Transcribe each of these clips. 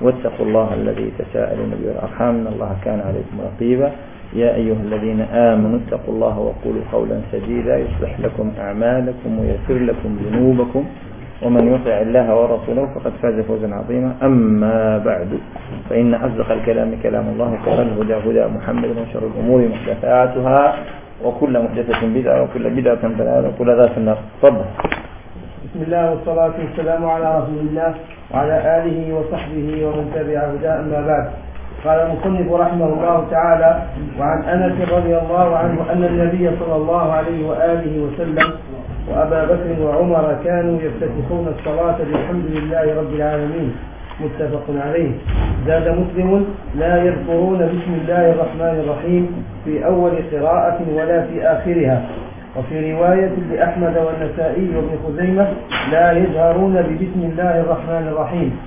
واتقوا الله الذي تساءلون به والأرحام. إن الله كان عليكم رقيبا. يا أيها الذين آمنوا اتقوا الله وقولوا قولا سديدا. يصلح لكم أعمالكم ويسر لكم ذنوبكم. ومن يطع الله ورسوله فقد فاز فوزا عظيما. أما بعد فإن أصدق الكلام كلام الله وقال هدى هدى محمد وشر الأمور محدثاتها وكل محدثة بدعة وكل بدعة ضلالة وكل ذات النار. تفضل. بسم الله والصلاة والسلام على رسول الله وعلى آله وصحبه ومن تبع هداه أما بعد. قال المصنف رحمه الله تعالى وعن أنس رضي الله عنه أن النبي صلى الله عليه وآله وسلم وأبا بكر وعمر كانوا يفتتحون الصلاة بالحمد لله رب العالمين. متفق عليه. زاد مسلم لا يذكرون بسم الله الرحمن الرحيم في أول قراءة ولا في آخرها. وفي رواية لأحمد والنسائي وابن خزيمة لا يجهرون ببسم الله الرحمن الرحيم.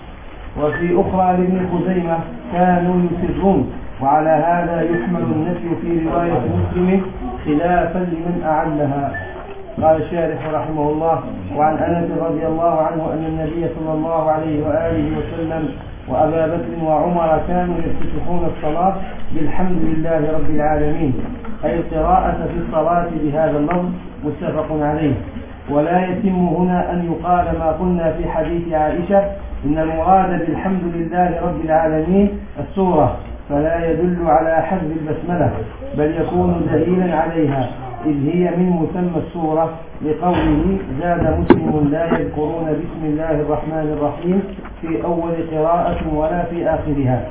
وفي أخرى لابن خزيمة كانوا يسرون وعلى هذا يحمل النفي في رواية مسلم خلافا لمن أعلها. قال الشارح رحمه الله وعن أنس رضي الله عنه أن النبي صلى الله عليه وآله وسلم وأبا بكر وعمر كانوا يفتتحون الصلاة بالحمد لله رب العالمين أي قراءة في الصلاة بهذا اللفظ متفق عليه. ولا يتم هنا أن يقال ما قلنا في حديث عائشة إن المراد بالحمد لله رب العالمين السورة فلا يدل على حذف البسملة بل يكون دليلا عليها إذ هي من مسمى السورة لقوله زاد مسلم لا يذكرون بسم الله الرحمن الرحيم في أول قراءة ولا في آخرها.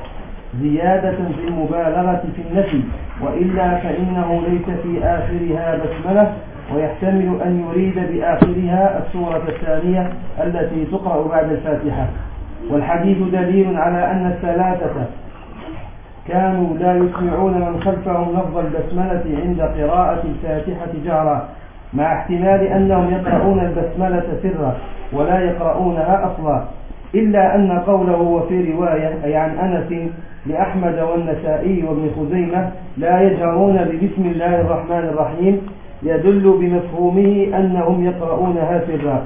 زيادة في المبالغة في النفي وإلا فإنه ليس في آخرها بسملة ويحتمل أن يريد بآخرها السورة الثانية التي تقرأ بعد الفاتحة. والحديث دليل على أن الثلاثة كانوا لا يسمعون من خلفهم لفظ البسملة عند قراءة الفاتحة جهرا مع احتمال أنهم يقرؤون البسملة سرا ولا يقرؤونها أصلا. إلا أن قوله وفي رواية أي عن أنس لأحمد والنسائي وابن خزيمة لا يجهرون ببسم الله الرحمن الرحيم يدل بمفهومه أنهم يقرؤونها سرا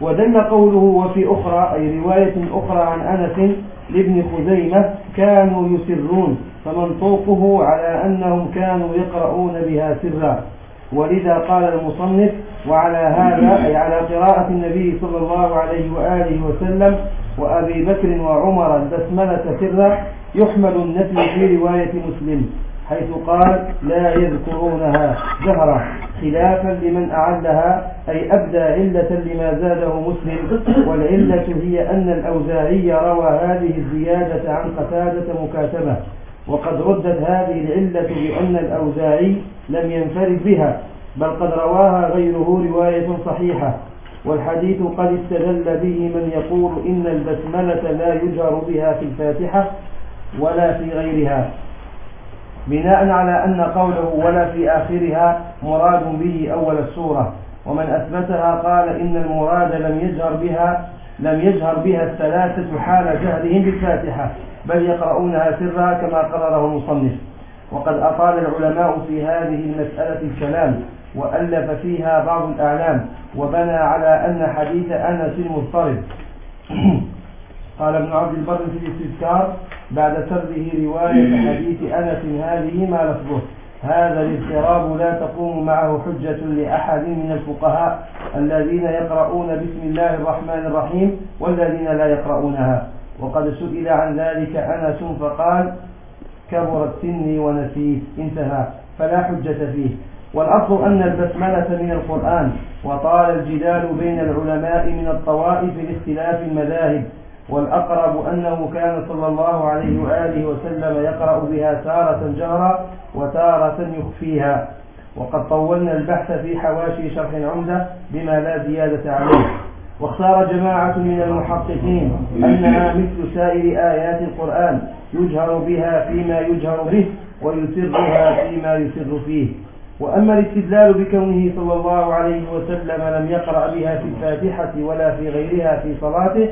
ودل قوله وفي أخرى أي رواية أخرى عن أنس لابن خزيمة كانوا يسرون فمنطوقه على أنهم كانوا يقرؤون بها سرا ولذا قال المصنف وعلى هذا أي على قراءة النبي صلى الله عليه وآله وسلم وأبي بكر وعمر البسملة سرا يحمل النفي في رواية مسلم حيث قال لا يذكرونها جهرة خلافا لمن أعلها أي أبدى علة لما زاده مسلم والعلة هي أن الأوزاعي روى هذه الزيادة عن قتادة مكاتبة. وقد ردت هذه العلة بأن الأوزاعي لم ينفرد بها بل قد رواها غيره رواية صحيحة والحديث قد استدل به من يقول إن البسملة لا يجهر بها في الفاتحة ولا في غيرها بناء على أن قوله ولا في آخرها مراد به أول السورة ومن أثبتها قال إن المراد لم يجهر بها لم يجهر بها الثلاثة حال جهلهم بالفاتحة. بل يقرؤونها سرا كما قرره المصنف. وقد أطال العلماء في هذه المسألة الكلام وألف فيها بعض الأعلام وبنى على أن حديث أنس المضطرب. قال ابن عبد البر في الاستذكار بعد سرده رواية حديث أنس هذه ما لفظه. هذا الاضطراب لا تقوم معه حجة لأحد من الفقهاء الذين يقرؤون بسم الله الرحمن الرحيم والذين لا يقرؤونها. وقد سئل عن ذلك أنس فقال كبرت سني ونسيت انتهى فلا حجة فيه. والأصل أن البسملة من القرآن وطال الجدال بين العلماء من الطوائف لاختلاف المذاهب والأقرب أنه كان صلى الله عليه وآله وسلم يقرأ بها تارة جهرا وتارة يخفيها. وقد طولنا البحث في حواشي شرح العمدة بما لا زيادة عليه. واختار جماعة من المحققين أنها مثل سائر آيات القرآن يجهر بها فيما يجهر به ويسرها فيما يسر فيه. وأما الاستدلال بكونه صلى الله عليه وسلم لم يقرأ بها في الفاتحة ولا في غيرها في صلاته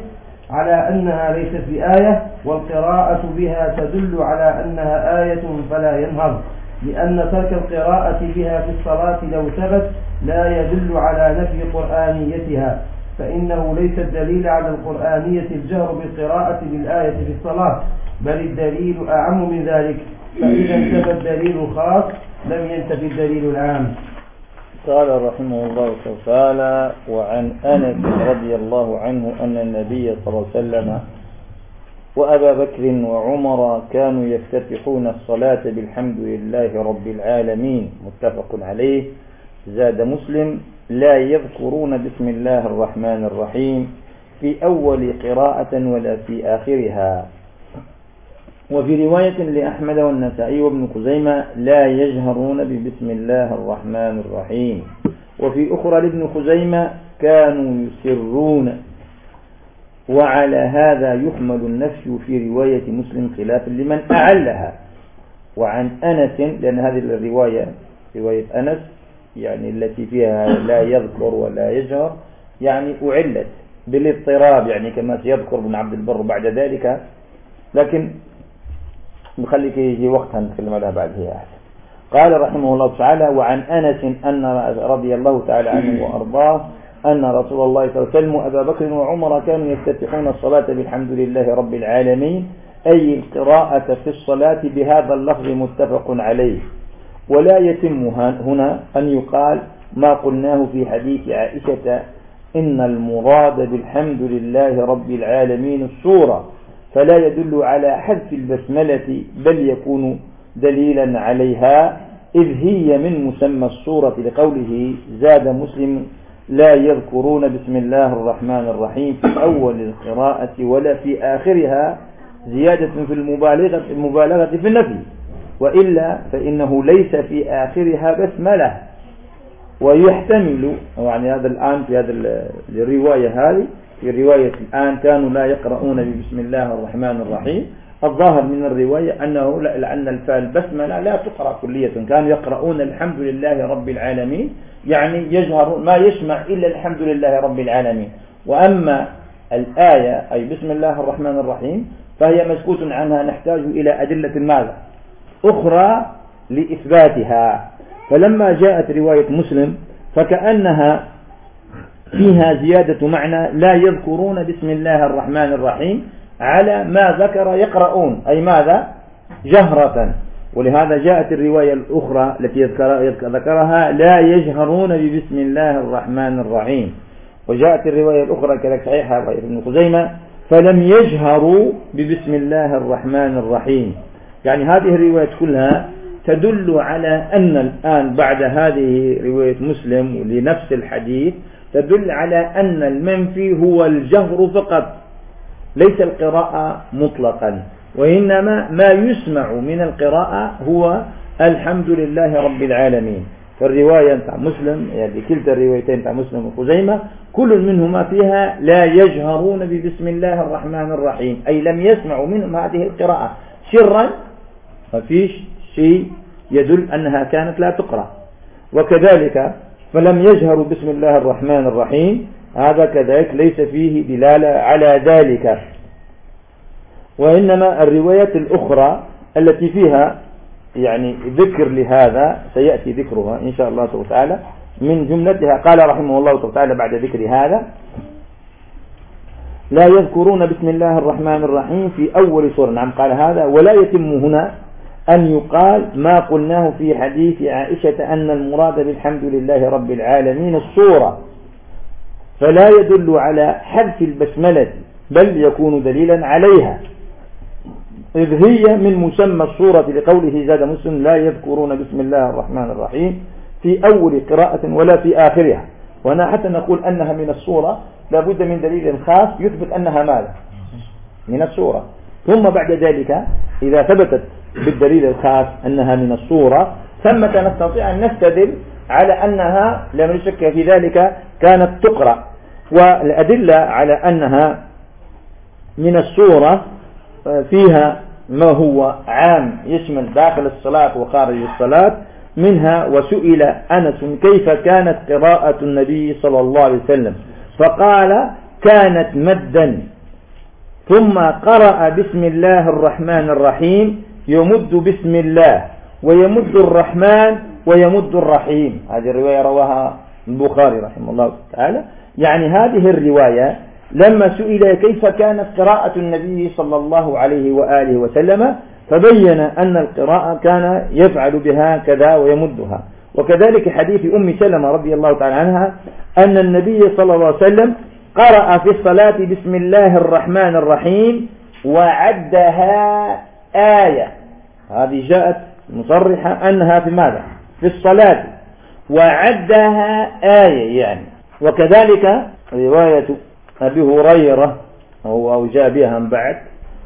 على أنها ليست بآية والقراءة بها تدل على أنها آية فلا ينهض لأن ترك القراءة بها في الصلاة لو ثبت لا يدل على نفي قرآنيتها. فإنه ليس الدليل على القرآنية الجهر بالقراءة بالآية في الصلاة بل الدليل أعم من ذلك. فإذا انتفى الدليل الخاص لم ينتفي الدليل العام. قال رحمه الله تعالى وعن أنس رضي الله عنه أن النبي صلى الله عليه وسلم وأبا بكر وعمر كانوا يفتتحون الصلاة بالحمد لله رب العالمين. متفق عليه. زاد مسلم. لا يذكرون بسم الله الرحمن الرحيم في أول قراءة ولا في آخرها. وفي رواية لأحمد والنسائي وابن خزيمة لا يجهرون ببسم الله الرحمن الرحيم. وفي أخرى لابن خزيمة كانوا يسرون وعلى هذا يحمل النفس في رواية مسلم خلافا لمن أعلها. وعن أنس لأن هذه الرواية رواية أنس يعني التي فيها لا يذكر ولا يجهر يعني أعلت بالاضطراب يعني كما سيذكر ابن عبد البر بعد ذلك. لكن نخليك يجي وقتها نتكلم عليها بعد هي أحسن قال رحمه الله تعالى وعن أنس أن رضي الله تعالى عنه وأرضاه أن رسول الله صلى الله عليه وسلم وأبا بكر وعمر كانوا يفتتحون الصلاة بالحمد لله رب العالمين أي القراءة في الصلاة بهذا اللفظ متفق عليه. ولا يتم هنا أن يقال ما قلناه في حديث عائشة إن المراد بالحمد لله رب العالمين الصورة فلا يدل على حذف البسملة بل يكون دليلا عليها إذ هي من مسمى الصورة لقوله زاد مسلم لا يذكرون بسم الله الرحمن الرحيم في أول القراءة ولا في آخرها زيادة في المبالغة, المبالغة في النفي. وإلا فإنه ليس في آخرها بسملة. ويحتمل يعني هذا الآن في هذا الرواية هذه في رواية الآن كانوا لا يقرؤون ببسم الله الرحمن الرحيم. الظاهر من الرواية أنه لأن الفاء البسملة لا تقرأ كلية. كانوا يقرؤون الحمد لله رب العالمين يعني يجهر ما يسمع إلا الحمد لله رب العالمين. وأما الآية أي بسم الله الرحمن الرحيم فهي مسكوت عنها نحتاج إلى أدلة ماذا؟ أخرى لإثباتها. فلما جاءت رواية مسلم فكأنها فيها زيادة معنى لا يذكرون بسم الله الرحمن الرحيم على ما ذكر يقرؤون. أي ماذا؟ جهرة. ولهذا جاءت الرواية الأخرى التي ذكرها لا يجهرون ببسم الله الرحمن الرحيم. وجاءت الرواية الأخرى كذلك صحيحة رواية ابن خزيمة فلم يجهروا ببسم الله الرحمن الرحيم. يعني هذه الروايات كلها تدل على أن الآن بعد هذه رواية مسلم لنفس الحديث تدل على أن المنفي هو الجهر فقط ليس القراءة مطلقا وإنما ما يسمع من القراءة هو الحمد لله رب العالمين. فالرواية نتاع مسلم يعني كلتا الروايتين نتاع مسلم وخزيمة كل منهما فيها لا يجهرون ببسم الله الرحمن الرحيم أي لم يسمعوا منهم هذه القراءة. سرا مفيش شيء يدل أنها كانت لا تقرأ. وكذلك فلم يجهر بسم الله الرحمن الرحيم هذا كذلك ليس فيه دلالة على ذلك. وإنما الروايات الأخرى التي فيها يعني ذكر لهذا سيأتي ذكرها إن شاء الله تعالى من جملتها. قال رحمه الله تعالى بعد ذكر هذا لا يذكرون بسم الله الرحمن الرحيم في أول سورة. نعم قال هذا ولا يتم هنا أن يقال ما قلناه في حديث عائشة أن المراد بالحمد لله رب العالمين الصورة. فلا يدل على حذف البسملة بل يكون دليلا عليها. إذ هي من مسمى الصورة لقوله زاد مسلم لا يذكرون بسم الله الرحمن الرحيم في أول قراءة ولا في آخرها. وأنا حتى نقول أنها من الصورة لابد من دليل خاص يثبت أنها ماذا؟ من الصورة. ثم بعد ذلك إذا ثبتت بالدليل الخاص أنها من الصورة ثم نستطيع أن نستدل على أنها لم يشك في ذلك كانت تقرأ. والأدلة على أنها من الصورة فيها ما هو عام يشمل داخل الصلاة وخارج الصلاة منها وسئل أنس كيف كانت قراءة النبي صلى الله عليه وسلم؟ فقال كانت مدا. ثم قرأ بسم الله الرحمن الرحيم يمد بسم الله ويمد الرحمن ويمد الرحيم. هذه الرواية رواها البخاري رحمه الله تعالى. يعني هذه الرواية لما سئل كيف كانت قراءة النبي صلى الله عليه وآله وسلم فبين أن القراءة كان يفعل بها كذا ويمدها. وكذلك حديث أم سلمة رضي الله تعالى عنها أن النبي صلى الله عليه وسلم قرأ في الصلاة بسم الله الرحمن الرحيم وعدها آية. هذه جاءت مصرحة أنها في ماذا؟ في الصلاة. وعدها آية يعني. وكذلك رواية أبي هريرة أو, أو جاء بها من بعد.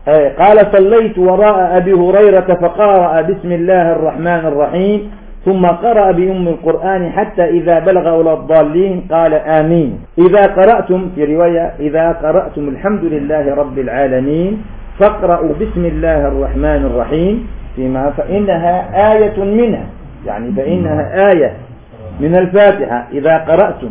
أي قال صليت وراء أبي هريرة فقرأ بسم الله الرحمن الرحيم ثم قرأ بأم القرآن حتى إذا بلغ أولى الضالين قال آمين. إذا قرأتم في رواية إذا قرأتم الحمد لله رب العالمين فاقرأوا بسم الله الرحمن الرحيم فيما فإنها آية منها. يعني فإنها آية من الفاتحة. إذا قرأتم.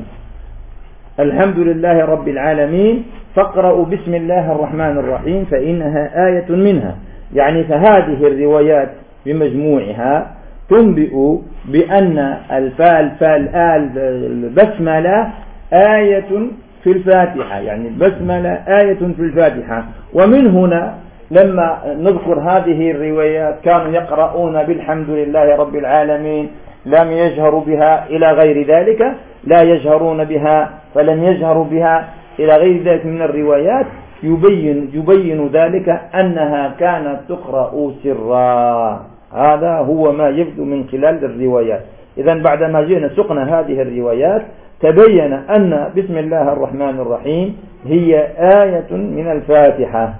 الحمد لله رب العالمين. فاقرأوا بسم الله الرحمن الرحيم. فإنها آية منها. يعني فهذه الروايات بمجموعها تنبئ بأن الفال فال آل البسملة آية في الفاتحة يعني البسملة آية في الفاتحة. ومن هنا لما نذكر هذه الروايات كانوا يقرؤون بالحمد لله رب العالمين لم يجهروا بها إلى غير ذلك لا يجهرون بها فلم يجهروا بها إلى غير ذلك من الروايات. يبين, يبين ذلك أنها كانت تقرأ سرا. هذا هو ما يبدو من خلال الروايات. إذا بعدما جئنا سقنا هذه الروايات تبين أن بسم الله الرحمن الرحيم هي آية من الفاتحة.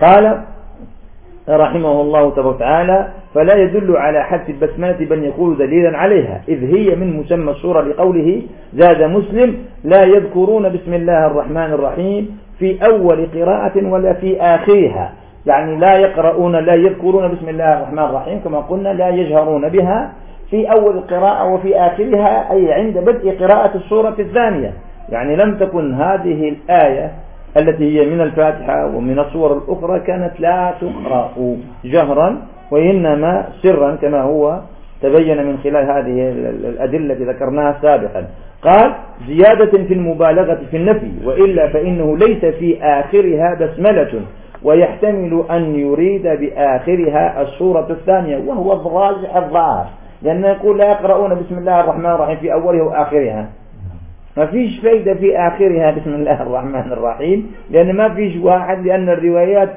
قال رحمه الله تبارك وتعالى فلا يدل على حذف البسملة بل يقول دليلا عليها إذ هي من مسمى السورة لقوله زاد مسلم لا يذكرون بسم الله الرحمن الرحيم في أول قراءة ولا في آخرها. يعني لا يقرؤون لا يذكرون بسم الله الرحمن الرحيم كما قلنا لا يجهرون بها. في أول القراءة وفي آخرها أي عند بدء قراءة السورة الثانية. يعني لم تكن هذه الآية التي هي من الفاتحة ومن الصور الأخرى كانت لا تقرأ جهرا وإنما سرا كما هو تبين من خلال هذه الأدلة التي ذكرناها سابقا. قال زيادة في المبالغة في النفي وإلا فإنه ليس في آخرها بسملة ويحتمل أن يريد بآخرها الصورة الثانية وهو الراجح الظاهر. لأنه يقول لا يقرؤون بسم الله الرحمن الرحيم في أولها وآخرها. ما فيش فايدة في آخرها بسم الله الرحمن الرحيم لأن ما فيش واحد لأن الروايات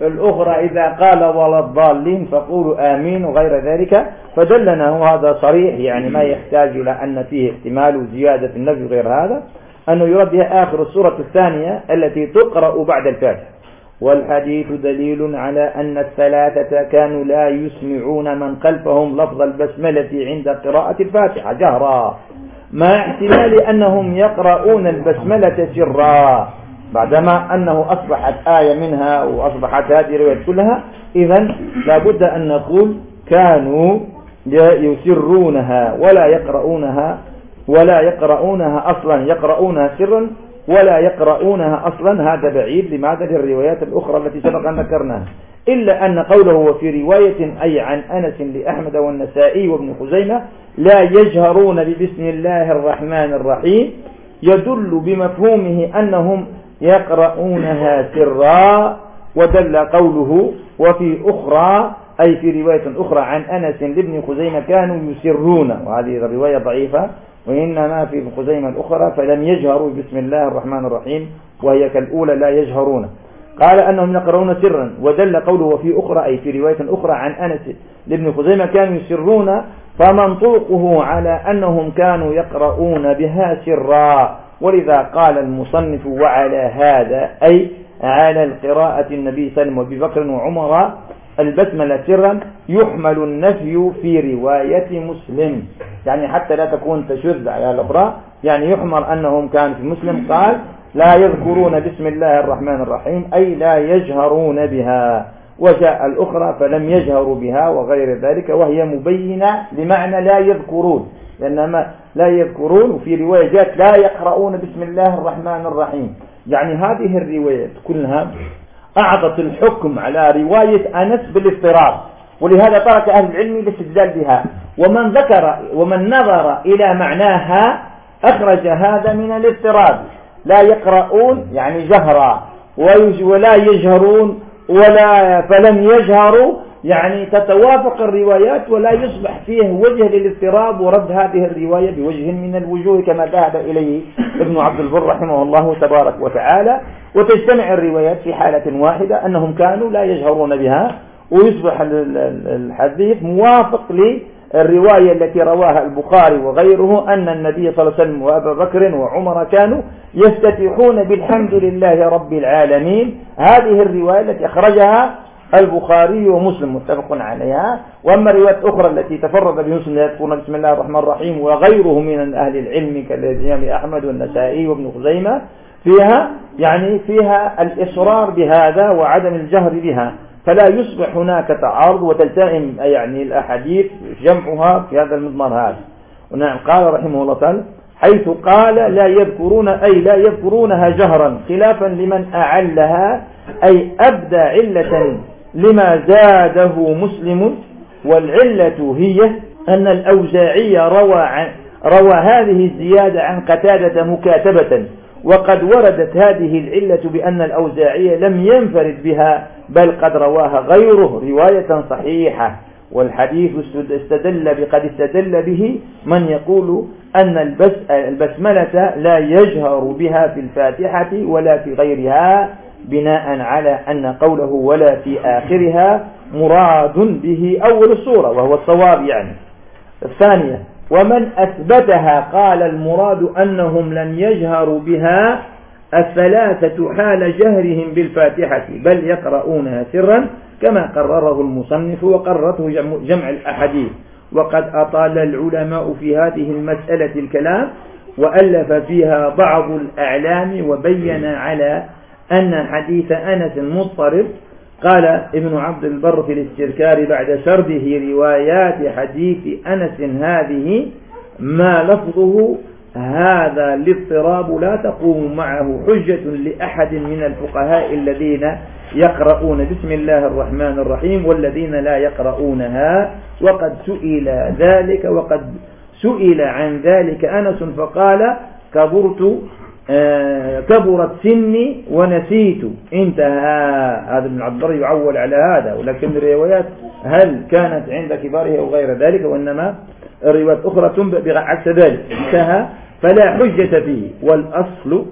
الأخرى إذا قال ولا الضالين فقولوا آمين وغير ذلك فدلنا هو هذا صريح يعني ما يحتاج إلى أن فيه احتمال وزيادة النفي غير هذا أنه يرد آخر السورة الثانية التي تقرأ بعد الفاتحة. والحديث دليل على أن الثلاثة كانوا لا يسمعون من خلفهم لفظ البسملة عند قراءة الفاتحة جهرا. مع احتمال أنهم يقرؤون البسملة سرا. بعدما أنه أصبحت آية منها وأصبحت هذه رواية كلها إذا لابد أن نقول كانوا يسرونها ولا يقرؤونها ولا يقرؤونها أصلا يقرؤونها سرا ولا يقرؤونها أصلا. هذا بعيد لماذا الروايات الأخرى التي سبق أن ذكرناها. إلا أن قوله وفي رواية أي عن أنس لأحمد والنسائي وابن خزيمة لا يجهرون ببسم الله الرحمن الرحيم. يدل بمفهومه أنهم يقرؤونها سرا ودل قوله وفي أخرى أي في رواية أخرى عن أنس لابن خزيمة كانوا يسرون. وهذه الرواية ضعيفة. وإنما في ابن خزيمة الأخرى فلم يجهروا بسم الله الرحمن الرحيم وهي كالأولى لا يجهرون. قال أنهم يقرؤون سرا ودل قوله وفي أخرى أي في رواية أخرى عن أنس لابن خزيمة كانوا يسرون فمنطوقه على أنهم كانوا يقرؤون بها سرا. ولذا قال المصنف وعلى هذا أي على القراءة النبي سلم وبفكر وعمر البسملة سرا يحمل النفي في رواية مسلم. يعني حتى لا تكون تشذ على الأبراء. يعني يحمل أنهم كان في مسلم. قال لا يذكرون بسم الله الرحمن الرحيم أي لا يجهرون بها. وجاء الأخرى فلم يجهروا بها وغير ذلك وهي مبينة لمعنى لا يذكرون. لأنما لا يذكرون وفي رواية جاءت لا يقرؤون بسم الله الرحمن الرحيم. يعني هذه الروايات كلها أعطت الحكم على رواية أنس بالاضطراب ولهذا ترك أهل العلم الاستدلال بها. ومن ذكر ومن نظر إلى معناها أخرج هذا من الاضطراب. لا يقرؤون يعني جهرا ولا يجهرون ولا فلم يجهروا يعني تتوافق الروايات ولا يصبح فيه وجه للاضطراب ورد هذه الرواية بوجه من الوجوه كما ذهب إليه ابن عبد البر رحمه الله تبارك وتعالى وتجتمع الروايات في حالة واحدة أنهم كانوا لا يجهرون بها ويصبح الحديث موافق للرواية التي رواها البخاري وغيره أن النبي صلى الله عليه وسلم وأبا بكر وعمر كانوا يفتتحون بالحمد لله رب العالمين. هذه الرواية التي أخرجها البخاري ومسلم متفق عليها. وأما الروايات الأخرى التي تفرد بمسلم يذكرون بسم الله الرحمن الرحيم وغيره من أهل العلم كالإمام أحمد والنسائي وابن خزيمة فيها يعني فيها الإصرار بهذا وعدم الجهر بها. فلا يصبح هناك تعارض وتلتئم يعني الأحاديث جمعها في هذا المضمار هذا. ونعم قال رحمه الله تعالى حيث قال لا يذكرون أي لا يذكرونها جهرا خلافا لمن أعلها أي أبدى علة لما زاده مسلم والعلة هي أن الأوزاعي روى, روى هذه الزيادة عن قتادة مكاتبة وقد وردت هذه العلة بأن الأوزاعي لم ينفرد بها بل قد رواها غيره رواية صحيحة. والحديث استدل بقد استدل به من يقول أن البسملة لا يجهر بها في الفاتحة ولا في غيرها. بناء على أن قوله ولا في آخرها مراد به أول الصورة وهو الصواب يعني. الثانية ومن أثبتها قال المراد أنهم لم يجهروا بها الثلاثة حال جهرهم بالفاتحة بل يقرؤونها سرا كما قرره المصنف وقرته جمع الأحاديث. وقد أطال العلماء في هذه المسألة الكلام وألف فيها بعض الأعلام وبين على أن حديث أنس مضطرب قال ابن عبد البر في الاستذكار بعد سرده روايات حديث أنس هذه ما لفظه هذا الاضطراب لا تقوم معه حجة لأحد من الفقهاء الذين يقرؤون بسم الله الرحمن الرحيم والذين لا يقرؤونها وقد سئل ذلك وقد سئل عن ذلك أنس فقال كبرت كبرت سني ونسيت. انتهى. هذا ابن عبد يعول على هذا ولكن الروايات هل كانت عند كباره أو غير ذلك وإنما الروايات أخرى تنبأ عكس ذلك. انتهى. فلا حجة فيه. والأصل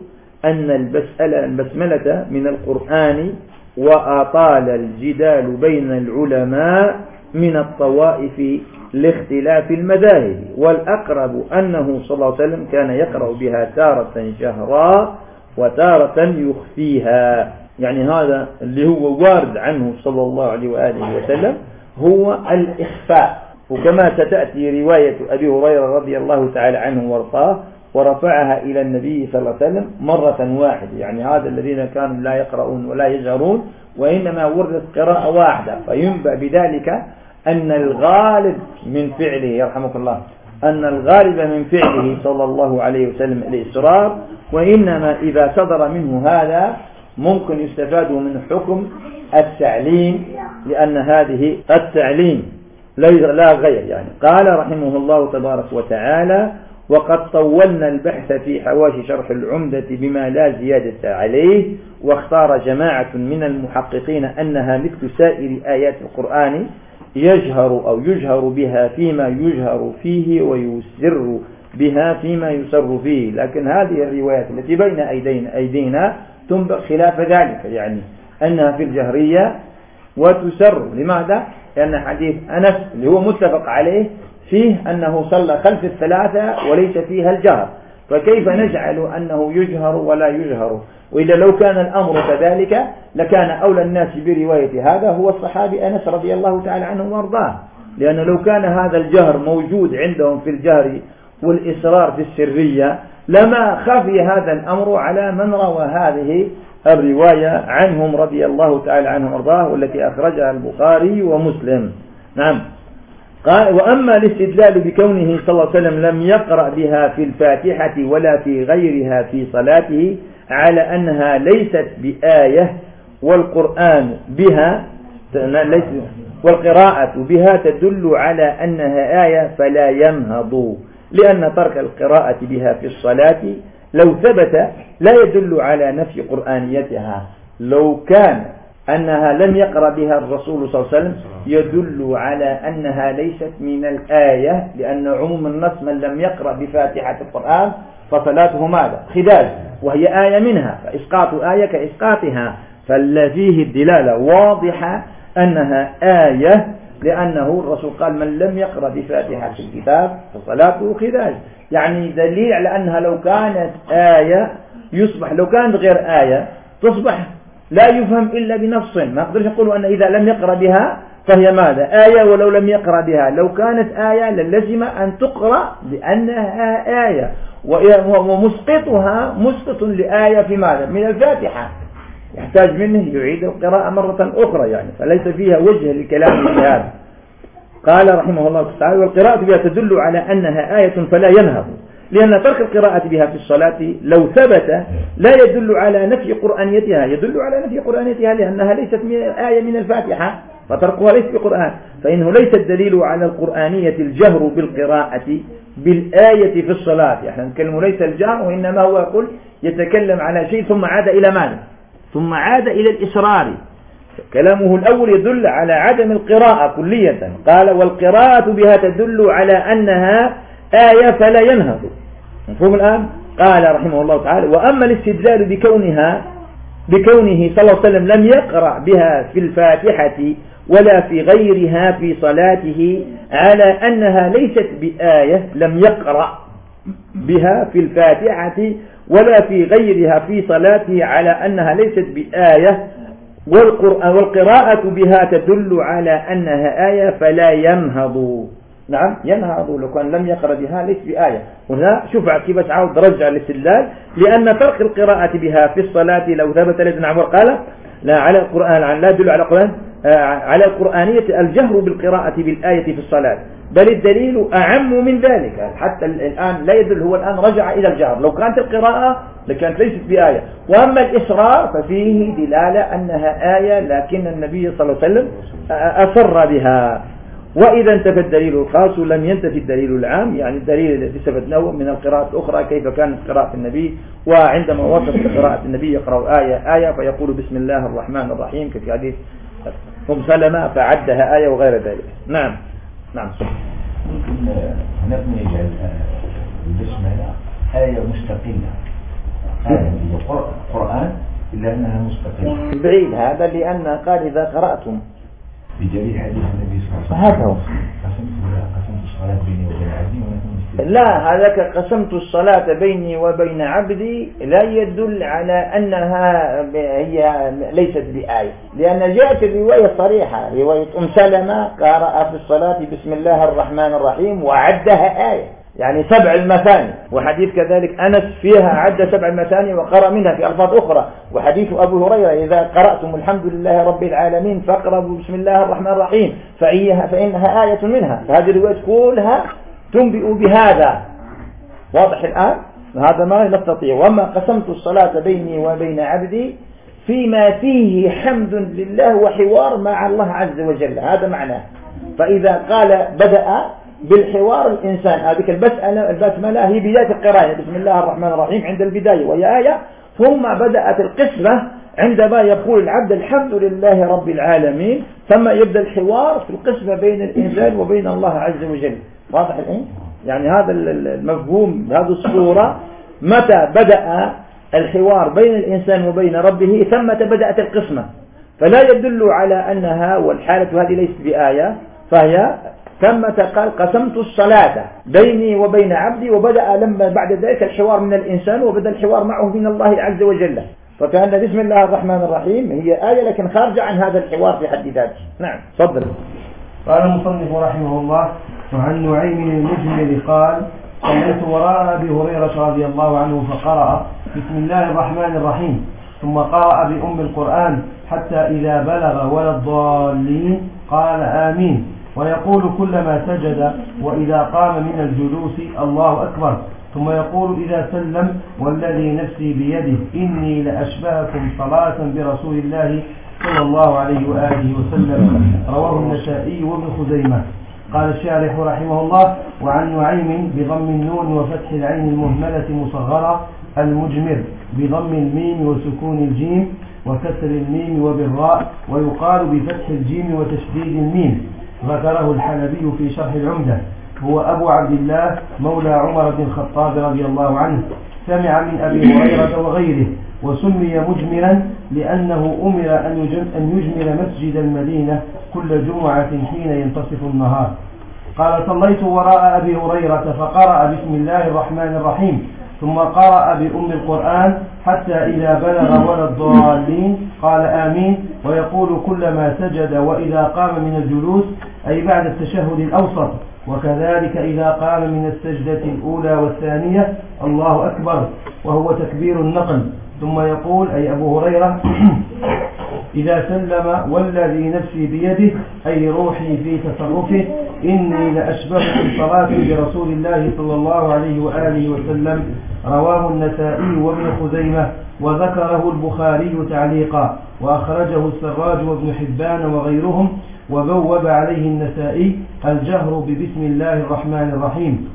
أن البسألة البسملة من القرآن وأطال الجدال بين العلماء من الطوائف لاختلاف المذاهب والأقرب أنه صلى الله عليه وسلم كان يقرأ بها تارة شهراء وتارة يخفيها. يعني هذا اللي هو وارد عنه صلى الله عليه وآله وسلم هو الإخفاء. وكما ستأتي رواية أبي هريرة رضي الله تعالى عنه وارضاه ورفعها إلى النبي صلى الله عليه وسلم مرة واحدة. يعني هذا الذين كانوا لا يقرؤون ولا يجهرون وإنما وردت قراءة واحدة. فينبأ بذلك أن الغالب من فعله يرحمك الله أن الغالب من فعله صلى الله عليه وسلم الإسرار وإنما إذا صدر منه هذا ممكن يستفاد من حكم التعليم لأن هذه التعليم لا غير يعني قال رحمه الله تبارك وتعالى وقد طولنا البحث في حواشي شرح العمدة بما لا زيادة عليه واختار جماعة من المحققين أنها مثل سائر آيات القرآن يجهر أو يجهر بها فيما يجهر فيه ويسر بها فيما يسر فيه. لكن هذه الروايات التي بين أيدينا, أيدينا تنبغ خلاف ذلك يعني أنها في الجهرية وتسر. لماذا؟ لأن حديث أنس اللي هو متفق عليه فيه أنه صلى خلف الثلاثة وليس فيها الجهر. فكيف نجعل أنه يجهر ولا يجهر؟ وإلا لو كان الأمر كذلك لكان أولى الناس برواية هذا هو الصحابي أنس رضي الله تعالى عنه وأرضاه. لأن لو كان هذا الجهر موجود عندهم في الجهر والإصرار في السرية لما خفي هذا الأمر على من روى هذه الرواية عنهم رضي الله تعالى عنهم وأرضاه والتي أخرجها البخاري ومسلم. نعم. قال وأما الاستدلال بكونه صلى الله عليه وسلم لم يقرأ بها في الفاتحة ولا في غيرها في صلاته على أنها ليست بآية والقرآن بها والقراءة بها تدل على أنها آية فلا ينهض. لأن ترك القراءة بها في الصلاة لو ثبت لا يدل على نفي قرآنيتها. لو كان أنها لم يقرأ بها الرسول صلى الله عليه وسلم يدل على أنها ليست من الآية لأن عموم النص من لم يقرأ بفاتحة القرآن فصلاته ماذا؟ خداج وهي آية منها فإسقاط آية كإسقاطها فالذيه الدلالة واضحة أنها آية لأنه الرسول قال من لم يقرأ بفاتحة الكتاب فصلاته خداج. يعني دليل على أنها لو كانت آية يصبح لو كانت غير آية تصبح لا يفهم إلا بنص ما أقدرش أقول أن إذا لم يقرأ بها فهي ماذا؟ آية ولو لم يقرأ بها. لو كانت آية للزم أن تقرأ لأنها آية. ومسقطها مسقط لآية في ماذا؟ من الفاتحة. يحتاج منه يعيد القراءة مرة أخرى يعني فليس فيها وجه لكلام هذا قال رحمه الله تعالى والقراءة بها تدل على أنها آية فلا ينهض لأن ترك القراءة بها في الصلاة لو ثبت لا يدل على نفي قرآنيتها. يدل على نفي قرآنيتها لأنها ليست آية من الفاتحة. فتركها ليس بقرآن فإنه ليس الدليل على القرآنية الجهر بالقراءة بالآية في الصلاة. يعني إحنا نتكلم ليس الجهر وإنما هو يقول يتكلم على شيء ثم عاد إلى ماذا؟ ثم عاد إلى الإصرار. كلامه الأول يدل على عدم القراءة كلية قال والقراءة بها تدل على أنها آية فلا ينهض. مفهوم الآن؟ قال رحمه الله تعالى وأما الاستدلال بكونها بكونه صلى الله عليه وسلم لم يقرأ بها في الفاتحة ولا في غيرها في صلاته على أنها ليست بآية لم يقرأ بها في الفاتحة ولا في غيرها في صلاته على أنها ليست بآية. والقراءة بها تدل على أنها آية فلا ينهض. نعم ينهض. لو كان لم يقرأ بها ليس بآية. هنا شوف كيف عاود رجع للسلال لأن ترك القراءة بها في الصلاة لو ثبت لابن عمر قال لا على القرآن لا يدل على القرآن آه، على القرآنية الجهر بالقراءة بالآية في الصلاة. بل الدليل أعم من ذلك. حتى الآن لا يدل هو الآن رجع إلى الجهر. لو كانت القراءة لكانت ليست بآية. وأما الإصرار ففيه دلالة أنها آية لكن النبي صلى الله عليه وسلم آه، أصر بها. وإذا انتفى الدليل الخاص لم ينتفي الدليل العام. يعني الدليل الذي استفدناه من القراءة الأخرى كيف كانت قراءة النبي. وعندما وصف قراءة النبي يقرأ آية آية فيقول بسم الله الرحمن الرحيم كفي حديث. أم سلمة فعدها آية وغير ذلك. نعم. نعم. ممكن نبني يجعل بسم الله آية مستقلة. آية القرآن إلا أنها مستقلة. بعيد هذا لأن قال إذا قرأتم. بجميع حديث النبي صلى الله عليه وسلم. قسمت الصلاة بيني وبين عبدي لا هذاك قسمت الصلاة بيني وبين عبدي لا يدل على أنها هي ليست بآية. لأن جاءت الرواية صريحة. رواية أم سلمة قرأ في الصلاة بسم الله الرحمن الرحيم وعدها آية. يعني سبع المثاني وحديث كذلك أنس فيها عد سبع المثاني وقرأ منها في ألفاظ أخرى وحديث أبو هريرة إذا قرأتم الحمد لله رب العالمين فاقربوا بسم الله الرحمن الرحيم فإيها فإنها آية منها فهذه الروايات كلها تنبئ بهذا. واضح الآن؟ هذا ما نستطيع وما قسمت الصلاة بيني وبين عبدي فيما فيه حمد لله وحوار مع الله عز وجل. هذا معناه. فإذا قال بدأ بالحوار الإنسان. هذه المسألة البسملة هي بداية القراءة. يعني بسم الله الرحمن الرحيم عند البداية وهي آية. ثم بدأت القسمة عندما يقول العبد الحمد لله رب العالمين. ثم يبدأ الحوار في القسمة بين الإنسان وبين الله عز وجل. واضح الآن؟ يعني هذا المفهوم هذه الصورة. متى بدأ الحوار بين الإنسان وبين ربه؟ ثم بدأت القسمة. فلا يدل على أنها والحالة هذه ليست بآية فهي ثم قال قسمت الصلاة بيني وبين عبدي وبدأ لما بعد ذلك الحوار من الإنسان وبدأ الحوار معه من الله عز وجل. فكأن بسم الله الرحمن الرحيم هي آية لكن خارجة عن هذا الحوار في حد ذاته. نعم تفضل. قال المصنف رحمه الله وعن نعيم المجمل قال صليت وراء أبي هريرة رضي الله عنه فقرأ بسم الله الرحمن الرحيم ثم قرأ بأم القرآن حتى إذا بلغ ولا الضالين قال آمين ويقول كلما سجد وإذا قام من الجلوس الله أكبر. ثم يقول إذا سلم والذي نفسي بيده إني لأشبهكم صلاة برسول الله صلى الله عليه وآله وسلم. رواه النسائي وابن خزيمة. قال الشارح رحمه الله وعن نعيم بضم النون وفتح العين المهملة مصغرة المجمر بضم الميم وسكون الجيم وكسر الميم وبالراء ويقال بفتح الجيم وتشديد الميم. ذكره الحلبي في شرح العمدة هو أبو عبد الله مولى عمر بن الخطاب رضي الله عنه. سمع من أبي هريرة وغيره وسمي مجملا لأنه أمر أن يجمل مسجد المدينة كل جمعة حين ينتصف النهار. قال صليت وراء أبي هريرة فقرأ بسم الله الرحمن الرحيم ثم قرأ بأم القرآن حتى إذا بلغ ولا الضالين. قال آمين ويقول كلما سجد وإذا قام من الجلوس أي بعد التشهد الأوسط. وكذلك إذا قام من السجدة الأولى والثانية الله أكبر وهو تكبير النقل. ثم يقول أي أبو هريرة إذا سلم والذي نفسي بيده أي روحي في تصرفه إني لأشبهت الصلاة برسول الله صلى الله عليه وآله وسلم. رواه النسائي وابن خزيمة وذكره البخاري تعليقا وأخرجه السراج وابن حبان وغيرهم. وبوب عليه النسائي الجهر ببسم الله الرحمن الرحيم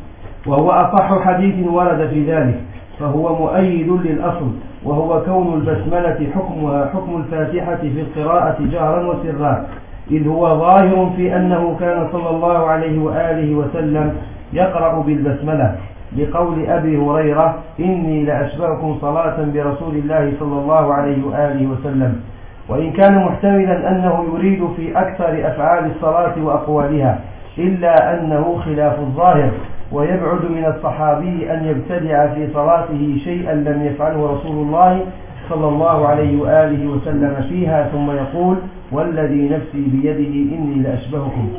وهو أصح حديث ورد في ذلك فهو مؤيد للأصل وهو كون البسملة حكمها حكم الفاتحة في القراءة جهرا وسرا إذ هو ظاهر في أنه كان صلى الله عليه وآله وسلم يقرأ بالبسملة لقول أبي هريرة إني لأشبهكم صلاة برسول الله صلى الله عليه وآله وسلم. وإن كان محتملا أنه يريد في أكثر أفعال الصلاة وأقوالها إلا أنه خلاف الظاهر ويبعد من الصحابي أن يبتدع في صلاته شيئا لم يفعله رسول الله صلى الله عليه وآله وسلم فيها ثم يقول والذي نفسي بيده إني لأشبهكم.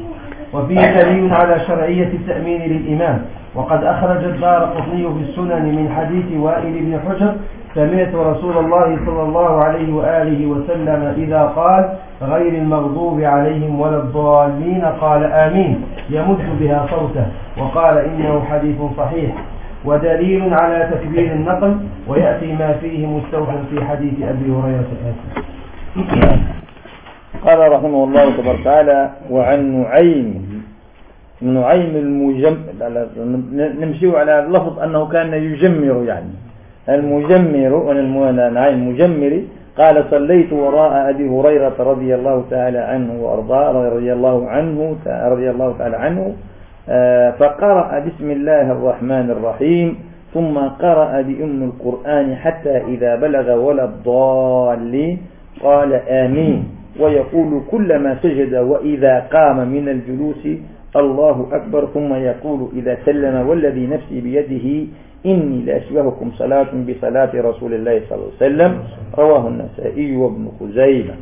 وفيه طيب. دليل على شرعية التأمين للإمام وقد أخرج الدار قطني في السنن من حديث وائل بن حجر سمعت رسول الله صلى الله عليه وآله وسلم إذا قال غير المغضوب عليهم ولا الضالين قال آمين. يمد بها صوته وقال إنه حديث صحيح. ودليل على تكبير النقل ويأتي ما فيه مستوحى في حديث أبي هريرة. قال رحمه الله تبارك وتعالى وعن نعيم. نعيم المجمل نمشي على اللفظ أنه كان يجمر يعني. المجمر عن المجمر. قال صليت وراء أبي هريرة رضي الله تعالى عنه وأرضاه رضي الله عنه رضي الله تعالى عنه. آه، فقرأ بسم الله الرحمن الرحيم ثم قرأ بأم القرآن حتى إذا بلغ ولا الضال. قال آمين. ويقول كلما سجد وإذا قام من الجلوس الله أكبر ثم يقول إذا سلم والذي نفسي بيده إني لأشبهكم صلاة بصلاة رسول الله صلى الله عليه وسلم رواه النسائي وابن خزيمة.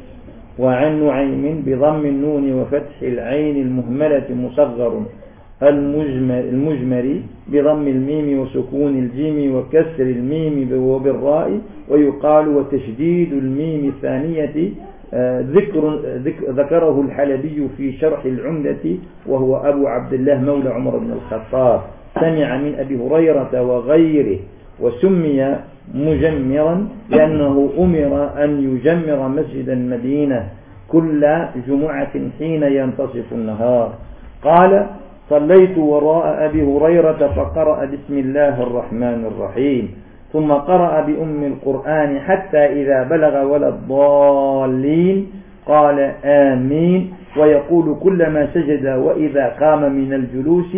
وعن نعيم بضم النون وفتح العين المهملة مصغر المجمر بضم الميم وسكون الجيم وكسر الميم وبالراء ويقال وتشديد الميم الثانية آه، ذكر ذكره الحلبي في شرح العمدة وهو أبو عبد الله مولى عمر بن الخطاب. سمع من أبي هريرة وغيره وسمي مجمرا لأنه أمر أن يجمر مسجد المدينة كل جمعة حين ينتصف النهار. قال صليت وراء أبي هريرة فقرأ بسم الله الرحمن الرحيم ثم قرأ بأم القرآن حتى إذا بلغ ولا الضالين قال آمين ويقول كلما سجد وإذا قام من الجلوس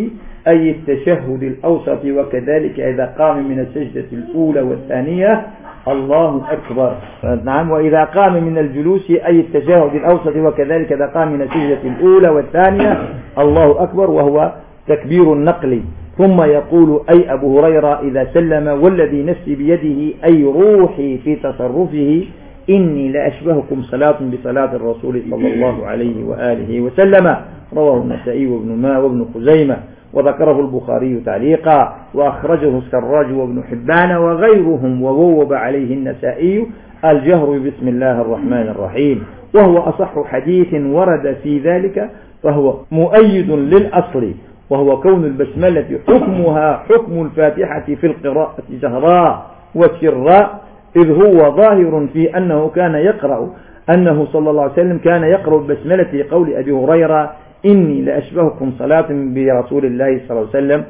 أي التشهد الأوسط وكذلك إذا قام من السجدة الأولى والثانية الله أكبر. نعم وإذا قام من الجلوس أي التشهد الأوسط وكذلك إذا قام من السجدة الأولى والثانية الله أكبر وهو تكبير النقل. ثم يقول أي أبو هريرة إذا سلم والذي نفسي بيده أي روحي في تصرفه إني لأشبهكم صلاة بصلاة الرسول صلى الله عليه وآله وسلم. رواه النسائي وابن ما وابن خزيمة. وذكره البخاري تعليقا وأخرجه السراج وابن حبان وغيرهم وبوب عليه النسائي الجهر بسم الله الرحمن الرحيم وهو أصح حديث ورد في ذلك فهو مؤيد للأصل وهو كون البسملة حكمها حكم الفاتحة في القراءة جهراء وسراء إذ هو ظاهر في أنه كان يقرأ أنه صلى الله عليه وسلم كان يقرأ البسملة لقول أبي هريرة إني لأشبهكم صلاة برسول الله صلى الله عليه وسلم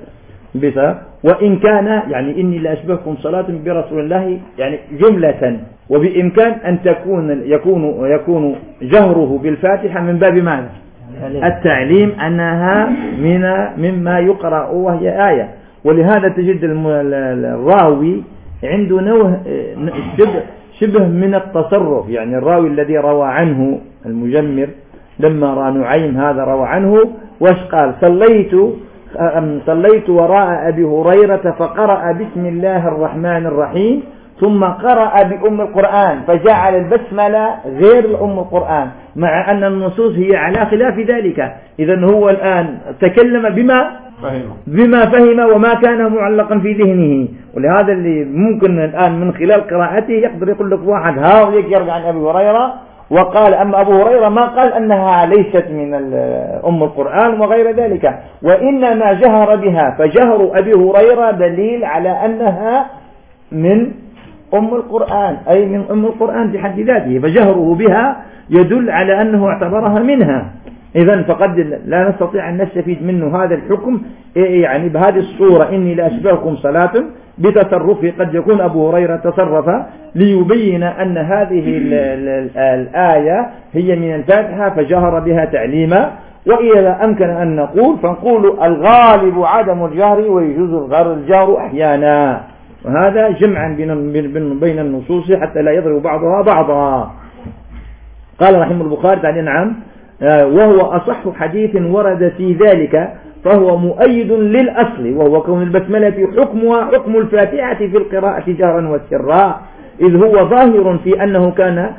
بس. وإن كان يعني إني لأشبهكم صلاة برسول الله يعني جملة وبإمكان أن تكون يكون يكون جهره بالفاتحة من باب معنى التعليم. أنها من مما يقرأ وهي آية. ولهذا تجد الراوي عنده نوع شبه من التصرف. يعني الراوي الذي روى عنه المجمر لما رأى نعيم هذا روى عنه واش قال؟ صليت صليت وراء أبي هريرة فقرأ بسم الله الرحمن الرحيم ثم قرأ بأم القرآن فجعل البسملة غير الأم القرآن مع أن النصوص هي على خلاف ذلك. إذا هو الآن تكلم بما فهم. بما فهم وما كان معلقا في ذهنه. ولهذا اللي ممكن الآن من خلال قراءته يقدر يقول لك واحد هاوليك يرجع عن أبي هريرة وقال أما أبو هريرة ما قال أنها ليست من أم القرآن وغير ذلك. وإنما جهر بها. فجهر أبي هريرة دليل على أنها من أم القرآن أي من أم القرآن في حد ذاته. فجهره بها يدل على أنه اعتبرها منها. إذا فقد لا نستطيع أن نستفيد منه هذا الحكم إيه يعني بهذه الصورة. إني لأشبهكم صلاة بتصرفه قد يكون أبو هريرة تصرف ليبين أن هذه الآية هي من الفاتحة فجهر بها تعليما وإذا أمكن أن نقول فنقول الغالب عدم الجهر ويجوز الغر الجهر أحيانا وهذا جمعا بين النصوص حتى لا يضرب بعضها بعضا. قال رحمه البخاري تعالى نعم آه، وهو أصح حديث ورد في ذلك فهو مؤيد للأصل وهو كون البسملة حكمها حكم الفاتحة في القراءة جهرا وسرا. إذ هو ظاهر في أنه كان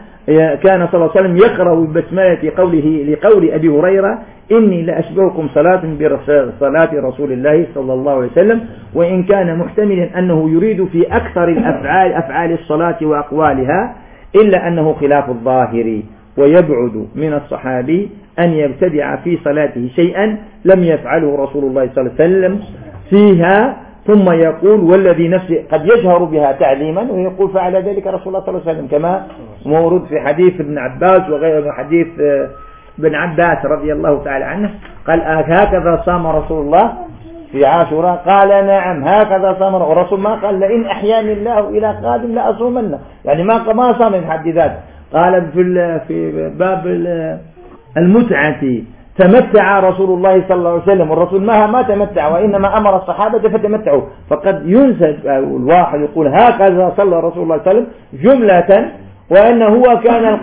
كان صلى الله عليه وسلم يقرأ ببسملة قوله لقول أبي هريرة إني لأشبهكم صلاة بصلاة رسول الله صلى الله عليه وسلم وإن كان محتملا أنه يريد في أكثر الأفعال أفعال الصلاة وأقوالها إلا أنه خلاف الظاهر ويبعد من الصحابي أن يبتدع في صلاته شيئا لم يفعله رسول الله صلى الله عليه وسلم فيها ثم يقول والذي نفسه قد يجهر بها تعليما ويقول فعل ذلك رسول الله صلى الله عليه وسلم كما مورد في حديث ابن عباس وغيره حديث آه، ابن عباس رضي الله تعالى عنه قال آه، هكذا صام رسول الله في عاشوراء؟ قال نعم هكذا صام الرسول ما قال لئن أحياني الله إلى قادم لأصومن يعني ما ما صام من حد ذاته. قال في في باب المتعة. تمتع رسول الله صلى الله عليه وسلم. والرسول ما ما تمتع وإنما أمر الصحابة فتمتعوا فقد ينسى الواحد يقول هكذا صلى رسول الله صلى الله عليه وسلم جملة وأن هو كان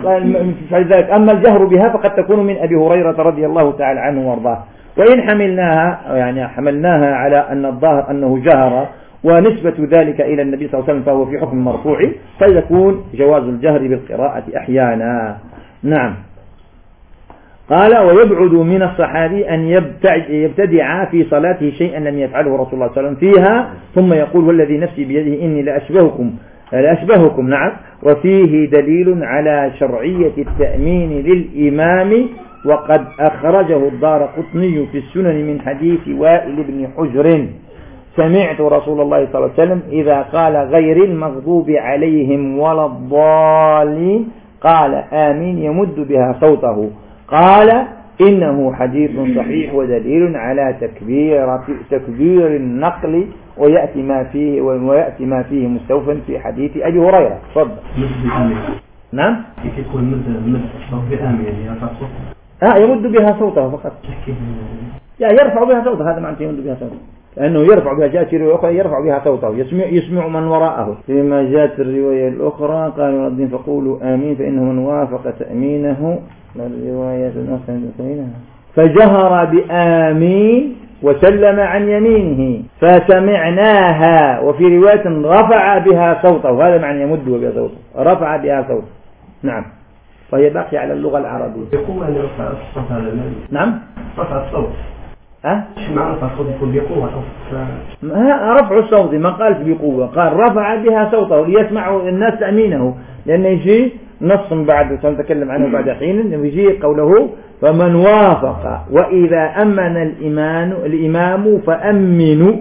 فلذلك أما الجهر بها فقد تكون من أبي هريرة رضي الله تعالى عنه وأرضاه. وإن حملناها يعني حملناها على أن الظاهر أنه جهر ونسبة ذلك إلى النبي صلى الله عليه وسلم فهو في حكم مرفوع فيكون جواز الجهر بالقراءة أحيانا. نعم. قال ويبعد من الصحابي أن يبتدع في صلاته شيئا لم يفعله رسول الله صلى الله عليه وسلم فيها ثم يقول والذي نفسي بيده إني لأشبهكم لأشبهكم نعم وفيه دليل على شرعية التأمين للإمام وقد أخرجه الدار قطني في السنن من حديث وائل بن حجر. سمعت رسول الله صلى الله عليه وسلم إذا قال غير المغضوب عليهم ولا الضالين قال آمين يمد بها صوته. قال إنه حديث صحيح ودليل على تكبير تكبير النقل ويأتي ما فيه ويأتي ما فيه مستوفا في حديث أبي هريرة. تفضل. نعم؟ يمد آه، بها صوته فقط. يعني يرفع بها صوته هذا معنى يمد بها صوته. لأنه يرفع بها جاءت رواية أخرى يرفع بها صوته يسمع يسمع من وراءه. فيما جاءت الرواية الأخرى قال رد فقولوا آمين فإنه من وافق تأمينه. الرواية الأخرى فجهر بآمين وسلم عن يمينه فسمعناها وفي رواية رفع بها صوته. هذا معنى يمد بها صوته. رفع بها صوته. نعم. فهي باقية على اللغة العربية. يقوم أن يرفع الصوت هذا نعم. رفع الصوت. ها؟ يكون بقوة؟ رفع الصوت ما قالش بقوة قال رفع بها صوته ليسمع الناس تأمينه. لأن يجي نص بعد سنتكلم عنه بعد حين يجي قوله فمن وافق. وإذا أمن الإيمان الإمام فأمنوا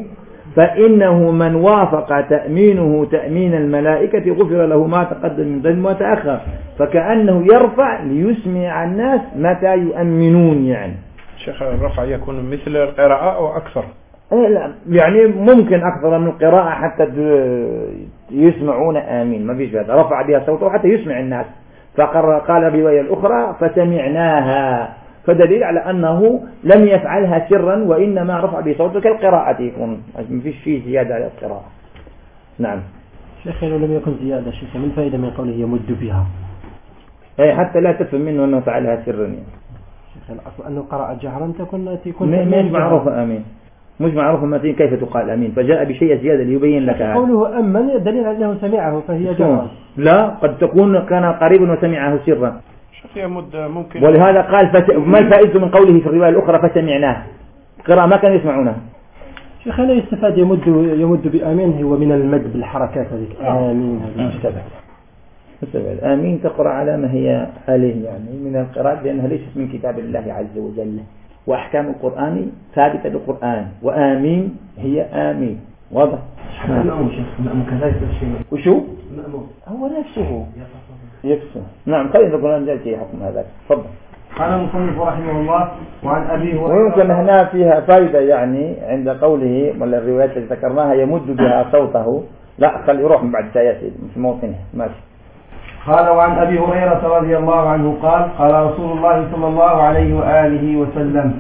فإنه من وافق تأمينه تأمين الملائكة غفر له ما تقدم من ذنب وتأخر. فكأنه يرفع ليسمع الناس متى يؤمنون يعني. شيخ الرفع يكون مثل القراءة أو أكثر. إيه، لا. يعني ممكن أكثر من القراءة حتى يسمعون آمين. ما فيش هذا رفع بها صوته حتى يسمع الناس. فقال الرواية الأخرى فسمعناها. فدليل على أنه لم يفعلها سرا وإنما رفع بصوته كالقراءة. يكون ما فيش فيه زيادة على القراءة. نعم. شيخ لو لم يكن زيادة شيخ ما الفائدة من قوله يمد بها؟ أي حتى لا تفهم منه أنه فعلها سرا يعني. الأصل أنه قرأ جهرا تكون التي كنت مش معروف آمين. مش معروف المتين كيف تقال أمين؟ فجاء بشيء زيادة ليبين لك. هذا قوله أمن دليل على أنه سمعه فهي جهرا. لا قد تكون كان قريبا وسمعه سرا. ممكن. ولهذا قال فس... ما الفائدة من قوله في الرواية الأخرى فسمعناه. قراءة ما كانوا يسمعونها شيخ أنا يستفاد يمد يمد بأمين هو من المد بالحركات هذيك آه. آمين. آه، هذه مستبعد آمين تقرأ على ما هي آلين يعني من القراءة لأنها ليست من كتاب الله عز وجل. وأحكام القرآن ثابتة بالقرآن. وآمين هي آمين. واضح؟ مأمون شيخ. وشو؟ هو؟ نفسه. يفسه. نعم خلينا نقول نأتي حكم هذا. تفضل. قال المصنف رحمه الله وعن أبي هريرة ويمكن هنا فيها فائدة يعني عند قوله ولا الروايات التي ذكرناها يمد بها صوته. لا خلي يروح من بعد سياسي في موطنه. ماشي. قال وعن أبي هريرة رضي الله عنه قال قال رسول الله صلى الله عليه وآله وسلم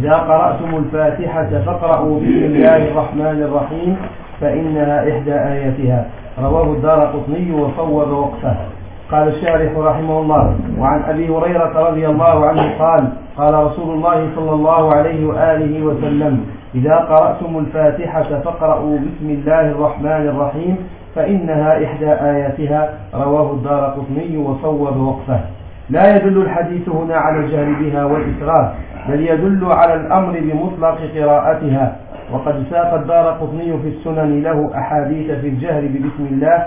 إذا قرأتم الفاتحة فاقرأوا بسم الله الرحمن الرحيم فإنها إحدى آياتها. رواه الدار قطني وصوب وقفه. قال الشارح رحمه الله وعن أبي هريرة رضي الله عنه قال قال رسول الله صلى الله عليه وآله وسلم إذا قرأتم الفاتحة فاقرأوا بسم الله الرحمن الرحيم فإنها إحدى آياتها رواه الدار قطني وصور وقفه. لا يدل الحديث هنا على الجهل بها والإسراف بل يدل على الأمر بمطلق قراءتها. وقد ساق الدار قطني في السنن له أحاديث في الجهل ببسم الله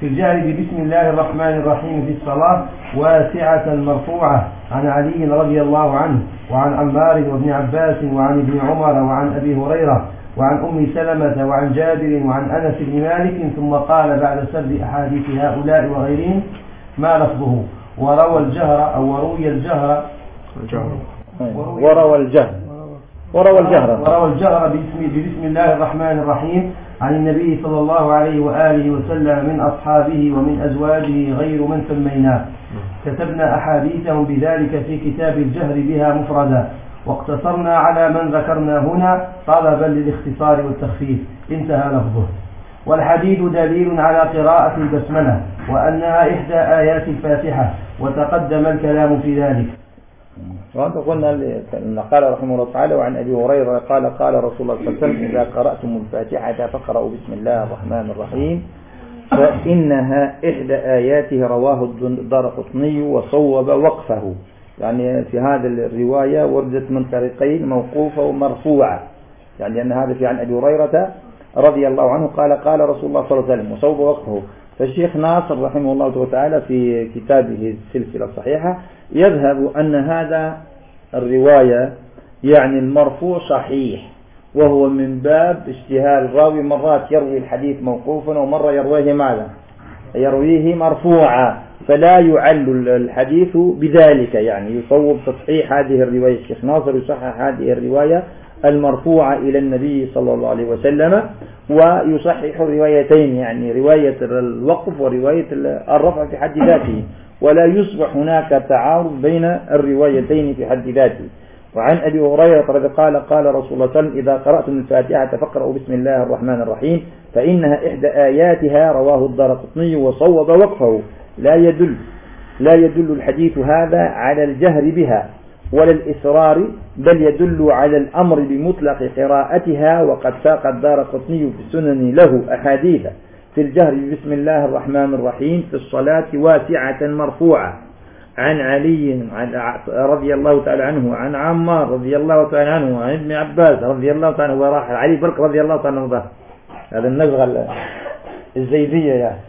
في الجهل ببسم الله الرحمن الرحيم في الصلاة واسعة مرفوعة. عن علي رضي الله عنه وعن عمار وابن عباس وعن ابن عمر وعن أبي هريرة. وعن أم سلمة وعن جابر وعن أنس بن مالك ثم قال بعد سرد أحاديث هؤلاء وغيرهم ما لفظه؟ وروى الجهر أو وروي الجهر. وروى الجهر. وروى الجهر. وروى الجهر باسم بسم الله الرحمن الرحيم عن النبي صلى الله عليه وآله وسلم من أصحابه ومن أزواجه غير من سميناه. كتبنا أحاديثهم بذلك في كتاب الجهر بها مفردا. واقتصرنا على من ذكرنا هنا طلبا للاختصار والتخفيف. انتهى لفظه. والحديد دليل على قراءة البسملة وأنها إحدى آيات الفاتحة وتقدم الكلام في ذلك. وأنت قلنا أن قال رحمه الله تعالى وعن أبي هريرة قال قال رسول الله صلى الله عليه وسلم إذا قرأتم الفاتحة فقرأوا بسم الله الرحمن الرحيم. فإنها إحدى آياته رواه الدرقطني وصوب وقفه. يعني في هذا الرواية وردت من طريقين موقوفة ومرفوعة. يعني أن هذا في عن أبي هريرة رضي الله عنه قال قال رسول الله صلى الله عليه وسلم وصوب وقته. فالشيخ ناصر رحمه الله تعالى في كتابه السلسلة الصحيحة يذهب أن هذا الرواية يعني المرفوع صحيح وهو من باب اشتهار الراوي مرات يروي الحديث موقوفا ومرة يرويه ماذا؟ يرويه مرفوعا. فلا يعل الحديث بذلك. يعني يصوب تصحيح هذه الرواية. الشيخ ناصر يصحح هذه الرواية المرفوعة إلى النبي صلى الله عليه وسلم ويصحح روايتين يعني رواية الوقف ورواية الرفع في حد ذاته. ولا يصبح هناك تعارض بين الروايتين في حد ذاته. وعن أبي هريرة قال قال رسول الله صلى الله عليه وسلم إذا قرأتم الفاتحة فقرأوا بسم الله الرحمن الرحيم فإنها إحدى آياتها. رواه الدار وصوب وقفه. لا يدل لا يدل الحديث هذا على الجهر بها ولا الإصرار بل يدل على الأمر بمطلق قراءتها وقد ساق الدار قطني في السنن له أحاديث. في الجهر بسم الله الرحمن الرحيم في الصلاة واسعة مرفوعة. عن علي رضي الله تعالى عنه عن عمار رضي الله تعالى عنه عن ابن عباس رضي الله تعالى عنه وراح علي برك رضي الله تعالى عنه. هذا النزغة الزيدية يعني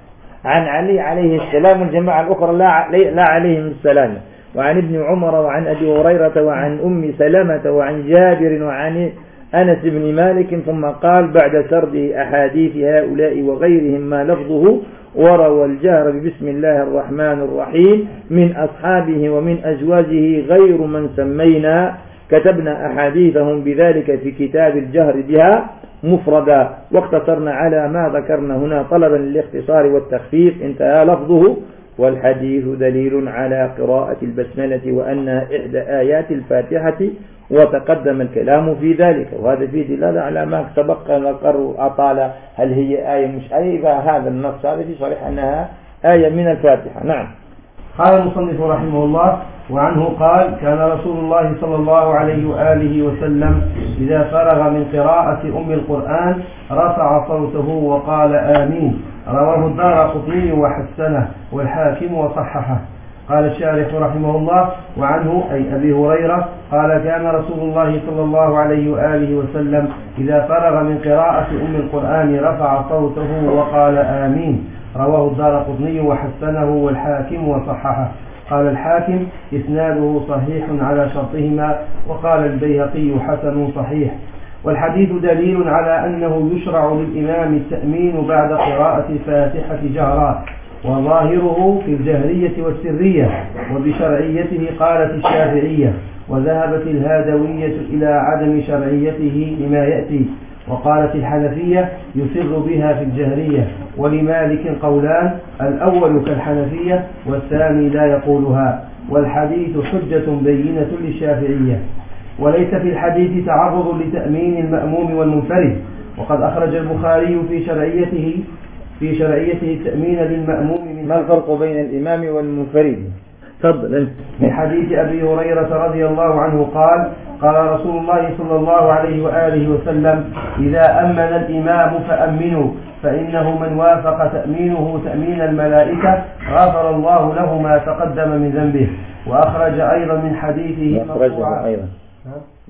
عن علي عليه السلام والجماعة الأخرى لا عليهم السلام. وعن ابن عمر وعن أبي هريرة وعن أم سلمة وعن جابر وعن أنس بن مالك ثم قال بعد سرد أحاديث هؤلاء وغيرهم ما لفظه وروى الجهر بسم الله الرحمن الرحيم من أصحابه ومن أزواجه غير من سمينا كتبنا أحاديثهم بذلك في كتاب الجهر بها. مفردا واقتصرنا على ما ذكرنا هنا طلبا للاختصار والتخفيف انتهى لفظه. والحديث دليل على قراءة البسملة وأنها إحدى آيات الفاتحة وتقدم الكلام في ذلك. وهذا فيه دلالة على ما تبقى وقر أطال. هل هي آية مش آية؟ هذا النص هذا في صريح أنها آية من الفاتحة. نعم. قال المصنف رحمه الله وعنه قال كان رسول الله صلى الله عليه وآله وسلم إذا فرغ من قراءة أم القرآن رفع صوته وقال آمين. رواه الدار قطني وحسنه والحاكم وصححه. قال الشارح رحمه الله وعنه أي أبي هريرة قال كان رسول الله صلى الله عليه وآله وسلم إذا فرغ من قراءة أم القرآن رفع صوته وقال آمين. رواه الدار قطني وحسنه والحاكم وصححه. قال الحاكم إسناده صحيح على شرطهما وقال البيهقي حسن صحيح. والحديث دليل على أنه يشرع للإمام التأمين بعد قراءة الفاتحة جهرا وظاهره في الجهرية والسرية وبشرعيته قالت الشافعية وذهبت الهادوية إلى عدم شرعيته لما يأتي. وقالت الحنفية يسر بها في الجهرية ولمالك قولان الأول كالحنفية والثاني لا يقولها والحديث حجة بينة للشافعية. وليس في الحديث تعرض لتأمين المأموم والمنفرد. وقد أخرج البخاري في شرعيته في شرعيته التأمين للمأموم من ما الفرق بين الإمام والمنفرد؟ تفضل. من حديث أبي هريرة رضي الله عنه قال قال رسول الله صلى الله عليه وآله وسلم إذا أمن الإمام فأمنوا فإنه من وافق تأمينه تأمين الملائكة غفر الله له ما تقدم من ذنبه. وأخرج أيضا من حديثه وأخرجه أيضا.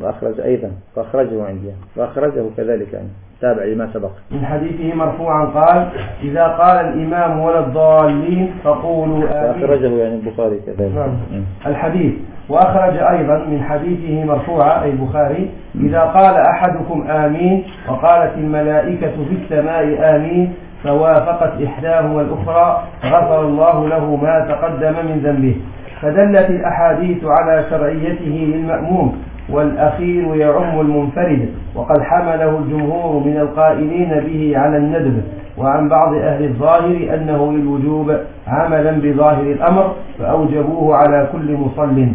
وأخرج أيضا. وأخرجه عندي. وأخرجه كذلك عندي. تابع لما سبق. من حديثه مرفوعا قال إذا قال الإمام ولا الضالين فقولوا آمين. أخرجه يعني البخاري كذلك. نعم. نعم. الحديث. وأخرج أيضا من حديثه مرفوعة أي البخاري إذا قال أحدكم آمين وقالت الملائكة في السماء آمين فوافقت إحداهما الأخرى غفر الله له ما تقدم من ذنبه. فدلت الأحاديث على شرعيته للمأموم والأخير يعم المنفرد وقد حمله الجمهور من القائلين به على الندب وعن بعض أهل الظاهر أنه للوجوب عملا بظاهر الأمر فأوجبوه على كل مصل.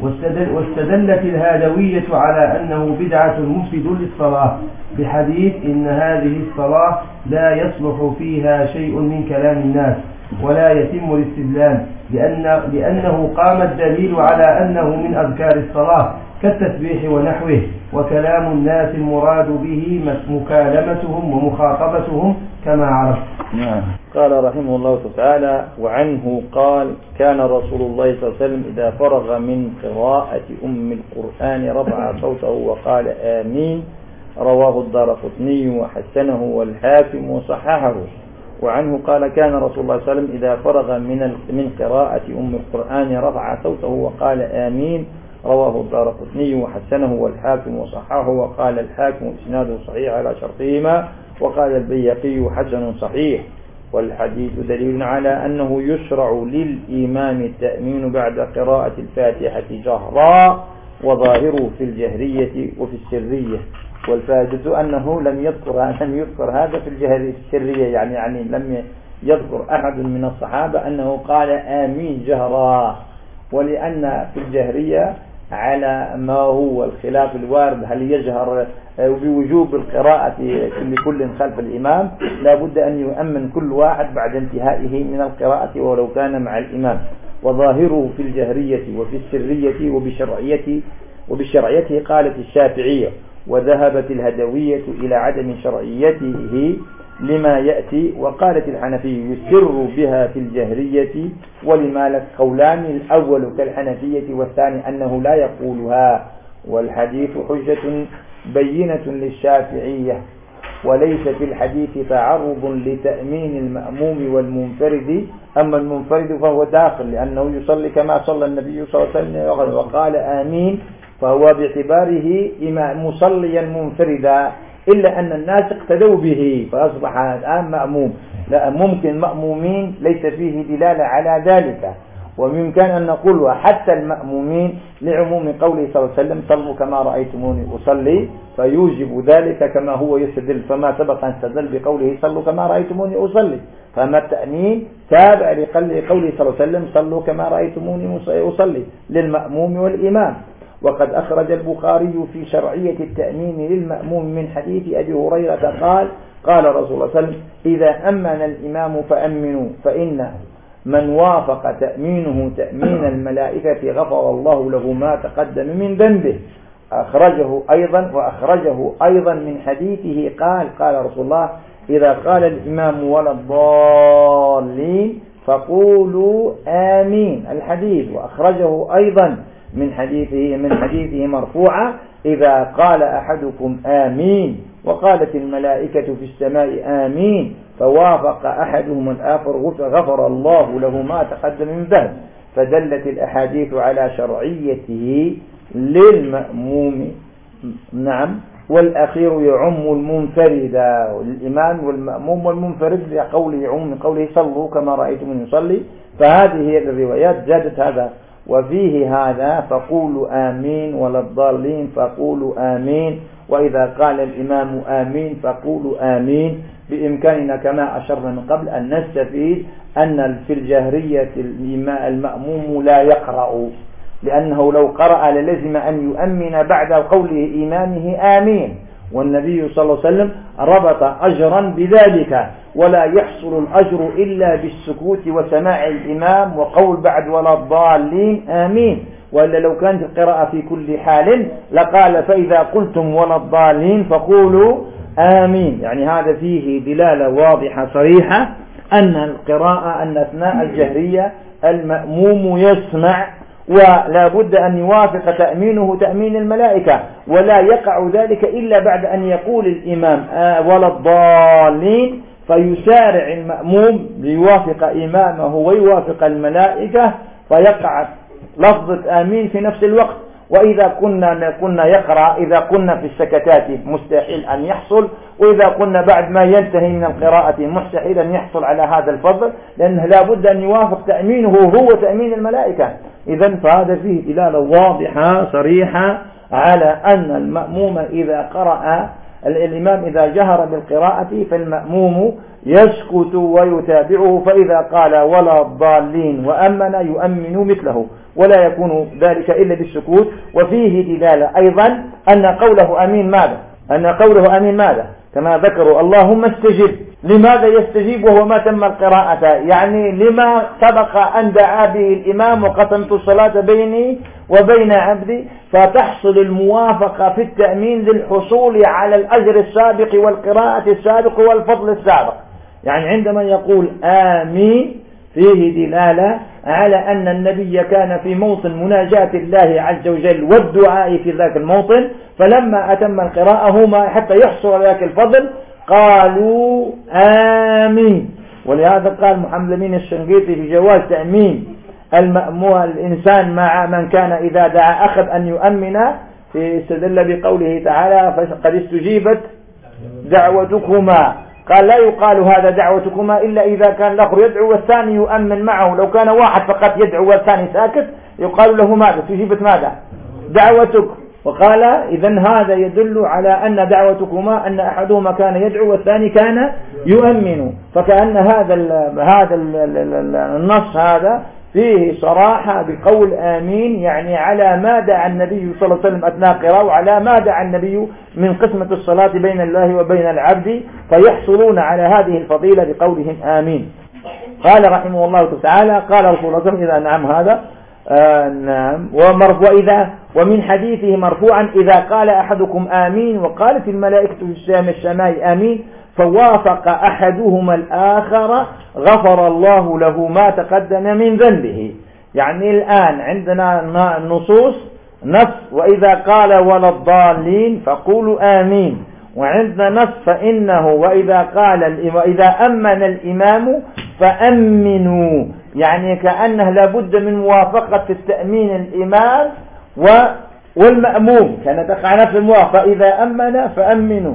واستدلت الهادوية على أنه بدعة مفسد للصلاة. بحديث إن هذه الصلاة لا يصلح فيها شيء من كلام الناس ولا يتم الاستدلال لأن لأنه قام الدليل على أنه من أذكار الصلاة كالتسبيح ونحوه وكلام الناس المراد به مكالمتهم ومخاطبتهم كما عرفت. نعم. قال رحمه الله تعالى وعنه قال كان رسول الله صلى الله عليه وسلم إذا فرغ من قراءة أم القرآن رفع صوته وقال آمين رواه الدار فتني وحسنه والحاكم وصححه. وعنه قال كان رسول الله صلى الله عليه وسلم إذا فرغ من من قراءة أم القرآن رفع صوته وقال آمين رواه الدار فتني وحسنه والحاكم وصححه وقال الحاكم إسناده صحيح على شرطهما. وقال البيقي حسن صحيح والحديث دليل على أنه يشرع للإمام التأمين بعد قراءة الفاتحة جهراء وظاهره في الجهرية وفي السرية. والفائدة أنه لم يذكر لم يذكر هذا في الجهرية السرية يعني يعني لم يذكر أحد من الصحابة أنه قال آمين جهراء ولأن في الجهرية على ما هو الخلاف الوارد هل يجهر بوجوب القراءة لكل خلف الإمام؟ لا بد أن يؤمن كل واحد بعد انتهائه من القراءة ولو كان مع الإمام. وظاهره في الجهرية وفي السرية وبشرعيته, وبشرعيته قالت الشافعية وذهبت الهدوية إلى عدم شرعيته لما يأتي وقالت الحنفي يسر بها في الجهرية ولما لك قولان الأول كالحنفية والثاني أنه لا يقولها والحديث حجة بينة للشافعية وليس في الحديث تعرض لتأمين المأموم والمنفرد أما المنفرد فهو داخل لأنه يصلي كما صلى النبي صلى الله عليه وسلم وقال آمين فهو باعتباره مصليا منفردا إلا أن الناس اقتدوا به. فأصبح الآن مأموم. لا ممكن مأمومين ليس فيه دلالة على ذلك. ويمكن أن نقول وحتى المأمومين لعموم قوله صلى الله عليه وسلم صلوا كما رأيتموني أصلي. فيوجب ذلك كما هو يستدل. فما سبق أن استدل بقوله صلوا كما رأيتموني أصلي. فما التأمين تابع لقوله صلى الله عليه وسلم صلوا كما رأيتموني أصلي. للمأموم والإمام. وقد أخرج البخاري في شرعية التأمين للمأموم من حديث أبي هريرة قال قال رسول الله صلى الله عليه وسلم إذا أمن الإمام فأمنوا فإنه من وافق تأمينه تأمين الملائكة غفر الله له ما تقدم من ذنبه. أخرجه أيضا وأخرجه أيضا من حديثه قال قال رسول الله إذا قال الإمام ولا الضالين فقولوا آمين. الحديث وأخرجه أيضا من حديثه من حديثه مرفوعا إذا قال أحدكم آمين وقالت الملائكة في السماء آمين فوافق أحدهم الآخر غفر الله له ما تقدم من ذهب. فدلت الأحاديث على شرعيته للمأموم. نعم. والأخير يعم المنفرد. الإمام والمأموم والمنفرد لقوله يعم من قوله صلوا كما رأيتم من يصلي. فهذه هي الروايات زادت هذا وفيه هذا فقولوا آمين ولا الضالين فقولوا آمين وإذا قال الإمام آمين فقولوا آمين بإمكاننا كما أشرنا من قبل أن نستفيد أن في الجهرية المأموم لا يقرأ لأنه لو قرأ للزم أن يؤمن بعد قوله إيمانه آمين والنبي صلى الله عليه وسلم ربط أجرا بذلك ولا يحصل الأجر إلا بالسكوت وسماع الإمام وقول بعد ولا الضالين آمين. وإلا لو كانت القراءة في كل حال لقال فإذا قلتم ولا الضالين فقولوا آمين. يعني هذا فيه دلالة واضحة صريحة أن القراءة أن أثناء الجهرية المأموم يسمع ولا بد أن يوافق تأمينه تأمين الملائكة ولا يقع ذلك إلا بعد أن يقول الإمام آه، ولا الضالين. فيسارع المأموم ليوافق إمامه ويوافق الملائكة فيقع لفظة آمين في نفس الوقت. وإذا كنا كنا يقرأ إذا كنا في السكتات مستحيل أن يحصل وإذا كنا بعد ما ينتهي من القراءة مستحيل أن يحصل على هذا الفضل لأنه لا بد أن يوافق تأمينه هو تأمين الملائكة. إذا فهذا فيه دلالة واضحة صريحة على أن المأموم إذا قرأ الإمام إذا جهر بالقراءة فالمأموم يسكت ويتابعه فإذا قال ولا الضالين وأمن يؤمن مثله ولا يكون ذلك إلا بالسكوت. وفيه دلالة أيضا أن قوله أمين ماذا؟ أن قوله أمين ماذا؟ كما ذكروا. اللهم استجب. لماذا يستجيب وهو ما تم القراءة؟ يعني لما سبق أن دعا به الإمام وقسمت الصلاة بيني وبين عبدي فتحصل الموافقة في التأمين للحصول على الأجر السابق والقراءة السابق والفضل السابق. يعني عندما يقول آمين فيه دلالة على أن النبي كان في موطن مناجاة الله عز وجل والدعاء في ذاك الموطن فلما أتم قراءهما حتى يحصل ذاك الفضل قالوا آمين. ولهذا قال محمد أمين الشنقيطي في جواز تأمين المأمور الإنسان مع من كان إذا دعا أخذ أن يؤمن استدل بقوله تعالى فقد استجيبت دعوتكما. قال لا يقال هذا دعوتكما إلا إذا كان الأخر يدعو والثاني يؤمن معه. لو كان واحد فقط يدعو والثاني ساكت يقال له ماذا؟ استجيبت ماذا؟ دعوتك. وقال إذا هذا يدل على أن دعوتكما أن أحدهما كان يدعو والثاني كان يؤمن. فكأن هذا الـ هذا الـ النص هذا فيه صراحة بقول آمين يعني على ما دعا النبي صلى الله عليه وسلم أثناء قراء وعلى ما دعا النبي من قسمة الصلاة بين الله وبين العبد فيحصلون على هذه الفضيلة بقولهم آمين. قال رحمه الله تعالى قال رسول الله إذا نعم هذا آه، نعم. ومرفوع إذا ومن حديثه مرفوعا إذا قال أحدكم آمين وقالت الملائكة في الشام الشماء آمين فوافق أحدهما الآخر غفر الله له ما تقدم من ذنبه. يعني الآن عندنا نصوص نص وإذا قال ولا الضالين فقولوا آمين. وعندنا نص فإنه وإذا قال وإذا أمن الإمام فأمنوا. يعني كأنه لابد من موافقة التأمين الإمام والمأموم. كان تقع نفس الموافقة. فإذا أمن فأمنوا.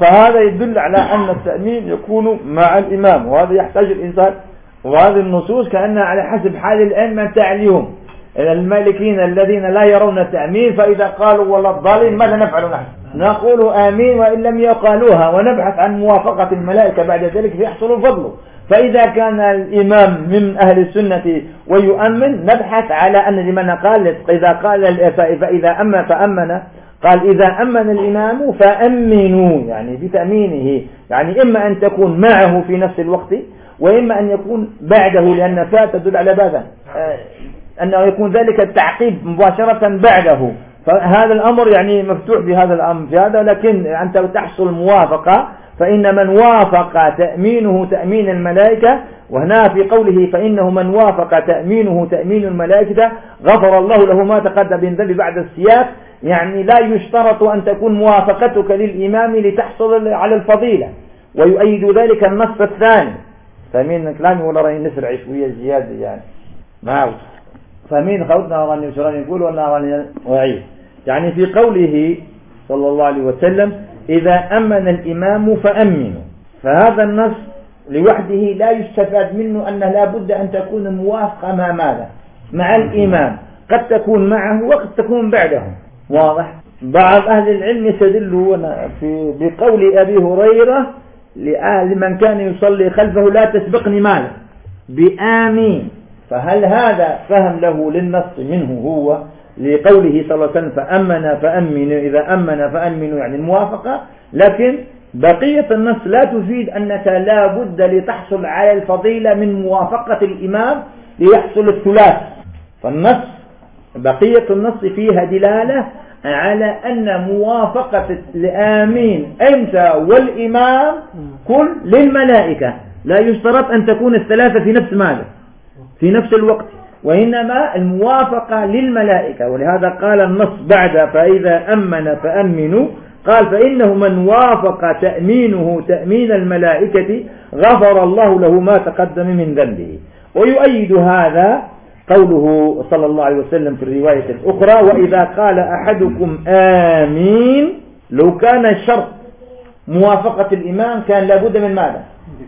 فهذا يدل على أن التأمين يكون مع الإمام. وهذا يحتاج الإنسان. وهذه النصوص كأنها على حسب حال الأئمة تعليهم. المالكين الذين لا يرون التأمين فإذا قالوا ولا الضالين ماذا نفعل نحن؟ نقول آمين وإن لم يقالوها ونبحث عن موافقة الملائكة. بعد ذلك فيحصل الفضل. فإذا كان الإمام من أهل السنة ويؤمن نبحث على أن لمن قال فإذا قال فإذا أما فأمن. قال إذا أمن الإمام فأمنوا. يعني بتأمينه يعني إما أن تكون معه في نفس الوقت وإما أن يكون بعده لأن فاء تدل على بابا آه، أنه يكون ذلك التعقيب مباشرة بعده. فهذا الأمر يعني مفتوح بهذا الأمر في هذا لكن أنت تحصل موافقة فإن من وافق تأمينه تأمين الملائكة وهنا في قوله فإنه من وافق تأمينه تأمين الملائكة غفر الله له ما تقدم من ذنب بعد السياق. يعني لا يشترط أن تكون موافقتك للإمام لتحصل على الفضيلة ويؤيد ذلك النص الثاني. فمين كلامي ولا رأي الناس العشوية زيادة يعني. ما فمين خوتنا راني وشراني يقول ولا راني وعيه يعني في قوله صلى الله عليه وسلم إذا أمن الإمام فأمنوا فهذا النص لوحده لا يستفاد منه أنه لا بد أن تكون موافقة مع ماذا؟ مع الإمام. قد تكون معه وقد تكون بعده. واضح؟ بعض أهل العلم يسدلوا في بقول أبي هريرة لأهل من كان يصلي خلفه لا تسبقني ماله. بآمين. فهل هذا فهم له للنص منه هو؟ لقوله صلى الله عليه وسلم فأمن فأمنوا إذا أمن فأمنوا يعني الموافقة. لكن بقية النص لا تفيد أنك لا بد لتحصل على الفضيلة من موافقة الإمام ليحصل الثلاث. فالنص بقية النص فيها دلالة على أن موافقة الآمين أنت والإمام كل للملائكة. لا يشترط أن تكون الثلاثة في نفس ماذا؟ في نفس الوقت. وإنما الموافقة للملائكة ولهذا قال النص بعد فإذا أمن فأمنوا. قال فإنه من وافق تأمينه تأمين الملائكة غفر الله له ما تقدم من ذنبه. ويؤيد هذا قوله صلى الله عليه وسلم في الرواية الأخرى وإذا قال أحدكم آمين لو كان شرط موافقة الإمام كان لابد من ماذا؟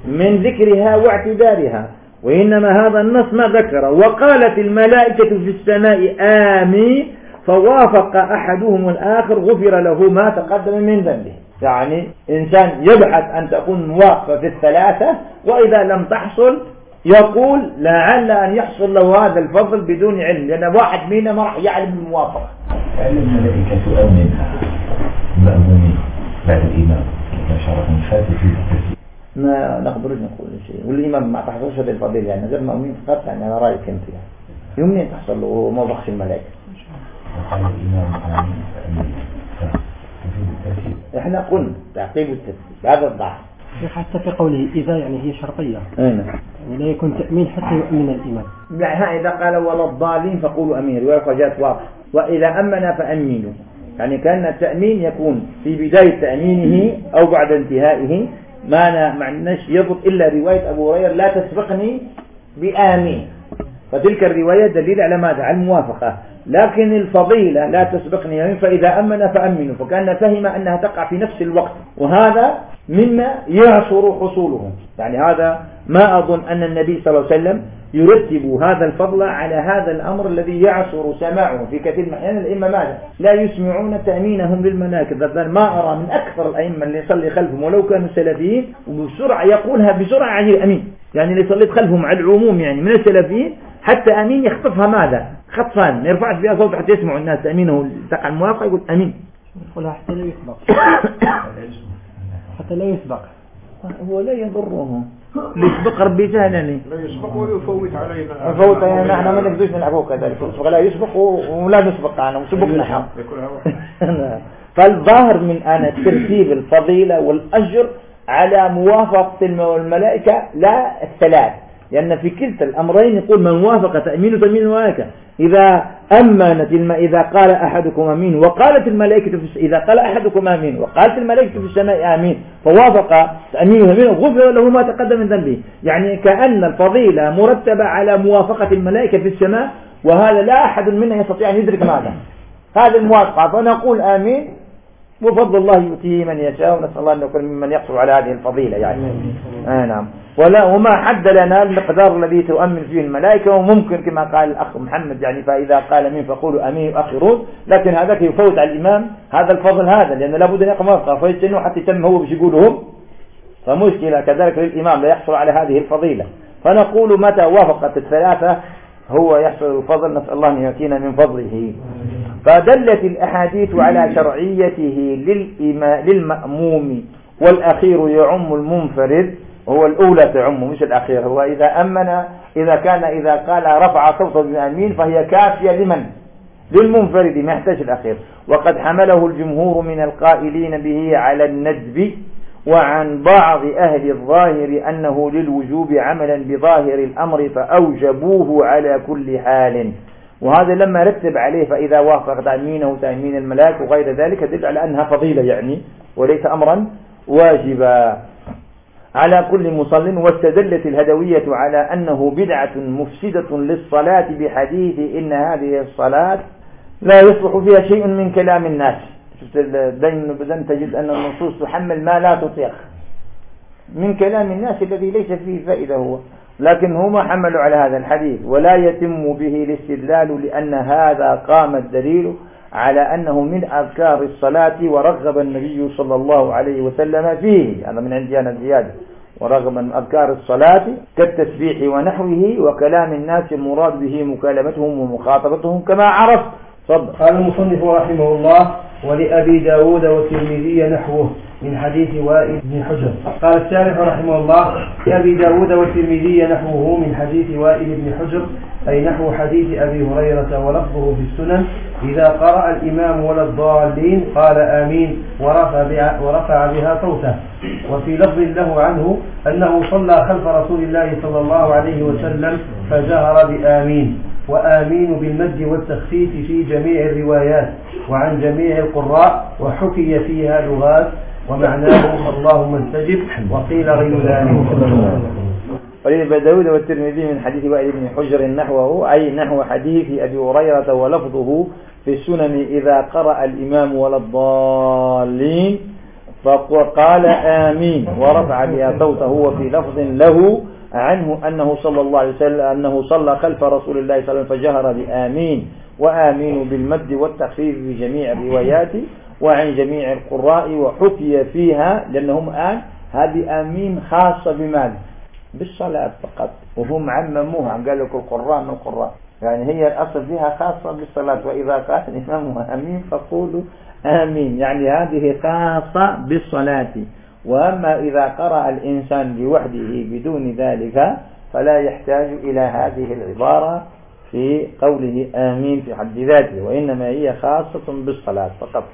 من ذكرها واعتدارها. وإنما هذا النص ما ذكر. وقالت الملائكة في السماء آمين. فوافق أحدهم الآخر غفر له ما تقدم من ذنبه. يعني إنسان يبحث أن تكون موافقة في الثلاثة وإذا لم تحصل يقول لعل أن يحصل له هذا الفضل بدون علم لأن واحد منا ما راح يعلم الموافقة. هل الملائكة أمنها. مأمونين. بعد الإمام كما شرح من في ما نقدرش نقول شيء والإمام ما تحصلش هذه الفضيلة يعني غير مؤمن فقط يعني أنا رأيك أنت. يعني منين تحصل له؟ وما بخش الملائكة. إحنا قلنا تعقيب التفسير هذا الضعف. حتى في قوله إذا يعني هي شرطية. أين نعم. يعني لا يكون تأمين حتى يؤمن الإمام لا إذا قال ولا الضالين فقولوا أمين. رواية فجات واضح وإذا أمن فأمينوا يعني كان التأمين يكون في بداية تأمينه أو بعد انتهائه ما أنا يضبط إلا رواية أبو هريرة لا تسبقني بآمين. فتلك الرواية دليل على ماذا؟ على الموافقة. لكن الفضيلة لا تسبقني آمين فإذا أمن فأمنوا. فكأن فهم أنها تقع في نفس الوقت. وهذا مما يعصر حصوله يعني هذا ما أظن أن النبي صلى الله عليه وسلم يرتب هذا الفضل على هذا الأمر الذي يعصر سماعه في كثير من الأحيان. الأئمة ماذا؟ لا يسمعون تأمينهم للمناكب. بل ما أرى من أكثر الأئمة اللي يصلي خلفهم. ولو كانوا سلفيين وبسرعة يقولها بسرعة عن الأمين. يعني اللي يصلي خلفهم على العموم يعني من السلفيين حتى أمين يخطفها ماذا؟ خطفان. ما يرفعش بها صوت حتى يسمعوا الناس. أمينه تقع الموافقة يقول أمين. يقولها حتى لا يسبق. حتى لا يسبق. هو لا يضرهم. ليسبق ربي سهلني يعني. لا يسبق ويفوت علينا. يفوت علينا. نحن ما نقدرش نلعبوه كذلك. فلا يسبق ولا نسبق عنه وسبقنا نحن فالظاهر من أن ترتيب الفضيلة والأجر على موافقة الملائكة لا الثلاث. لأن في كلتا الأمرين يقول من وافق تأمين تأمين الملائكة إذا أمنت الم... إذا قال أحدكم أمين وقالت الملائكة في إذا قال أحدكم أمين وقالت الملائكة في السماء آمين فوافق تأمين أمين غفر له ما تقدم من ذنبه. يعني كأن الفضيلة مرتبة على موافقة الملائكة في السماء وهذا لا أحد منا يستطيع أن يدرك ماذا. هذه الموافقة. فنقول آمين وفضل الله يؤتيه من يشاء ونسأل الله أن يكون ممن يقصر على هذه الفضيلة يعني. آه نعم. ولا وما حد لنا المقدار الذي تؤمن فيه الملائكة وممكن كما قال الأخ محمد يعني فإذا قال من فقولوا أمين وأخرون لكن هذاك يفوت على الإمام هذا الفضل هذا لأن لابد أن يقوم وفقه فيستنوا حتى يتم هو باش يقولهم فمشكلة كذلك للإمام لا يحصل على هذه الفضيلة. فنقول متى وافقت الثلاثة؟ هو يحصل الفضل نسأل الله أن يأتينا من فضله. فدلت الأحاديث على شرعيته للإمام للمأموم والأخير يعم المنفرد. هو الأولى تعم مش الأخير. هو إذا أمن إذا كان إذا قال رفع صوته بأمين فهي كافية لمن؟ للمنفرد ما يحتاج الأخير. وقد حمله الجمهور من القائلين به على الندب وعن بعض أهل الظاهر أنه للوجوب عملا بظاهر الأمر فأوجبوه على كل حال. وهذا لما رتب عليه فإذا وافق تأمينه تأمين الملاك وغير ذلك دل على أنها فضيلة يعني وليس أمرا واجبا. على كل مصل واستدلت الهدوية على أنه بدعة مفسدة للصلاة بحديث إن هذه الصلاة لا يصلح فيها شيء من كلام الناس. دين تجد أن النصوص تحمل ما لا تطيق. من كلام الناس الذي ليس فيه فائدة هو. لكن هما حملوا على هذا الحديث. ولا يتم به الاستدلال لأن هذا قام الدليل على أنه من أذكار الصلاة ورغب النبي صلى الله عليه وسلم فيه. هذا من عندي أنا زيادة. ورغم من أذكار الصلاة كالتسبيح ونحوه وكلام الناس المراد به مكالمتهم ومخاطبتهم كما عرفت. طب قال المصنف رحمه الله ولأبي داود والترمذي نحوه من حديث وائل بن حجر. قال الشارح رحمه الله لأبي داود والترمذي نحوه من حديث وائل بن حجر أي نحو حديث أبي هريرة ولفظه في السنن إذا قرأ الإمام ولا الضالين قال آمين ورفع, ورفع بها صوته. وفي لفظ له عنه أنه صلى خلف رسول الله صلى الله عليه وسلم فجهر بآمين. وآمين بالمد والتخفيف في جميع الروايات وعن جميع القراء وحكي فيها لغات ومعناه اللهم انتجب وقيل غير ذلك. وللبداود والترمذي من حديث وائل بن حجر نحوه أي نحو حديث أبي هريرة ولفظه في السنن إذا قرأ الإمام ولا الضالين فقال آمين ورفع بها صوته وفي لفظ له عنه أنه صلى الله عليه وسلم أنه صلى خلف رسول الله صلى الله عليه وسلم فجهر بآمين وآمين بالمد والتخفيف بجميع الروايات وعن جميع القراء وحكي فيها لأنهم آن هذه آمين خاصة بماذا بالصلاة فقط. وهم عمموها. قال لك القراء من القراء. يعني هي الأصل فيها خاصة بالصلاة. وإذا قال الإمام آمين فقولوا آمين. يعني هذه خاصة بالصلاة. وأما إذا قرأ الإنسان لوحده بدون ذلك فلا يحتاج إلى هذه العبارة في قوله آمين في حد ذاته وإنما هي خاصة بالصلاة فقط.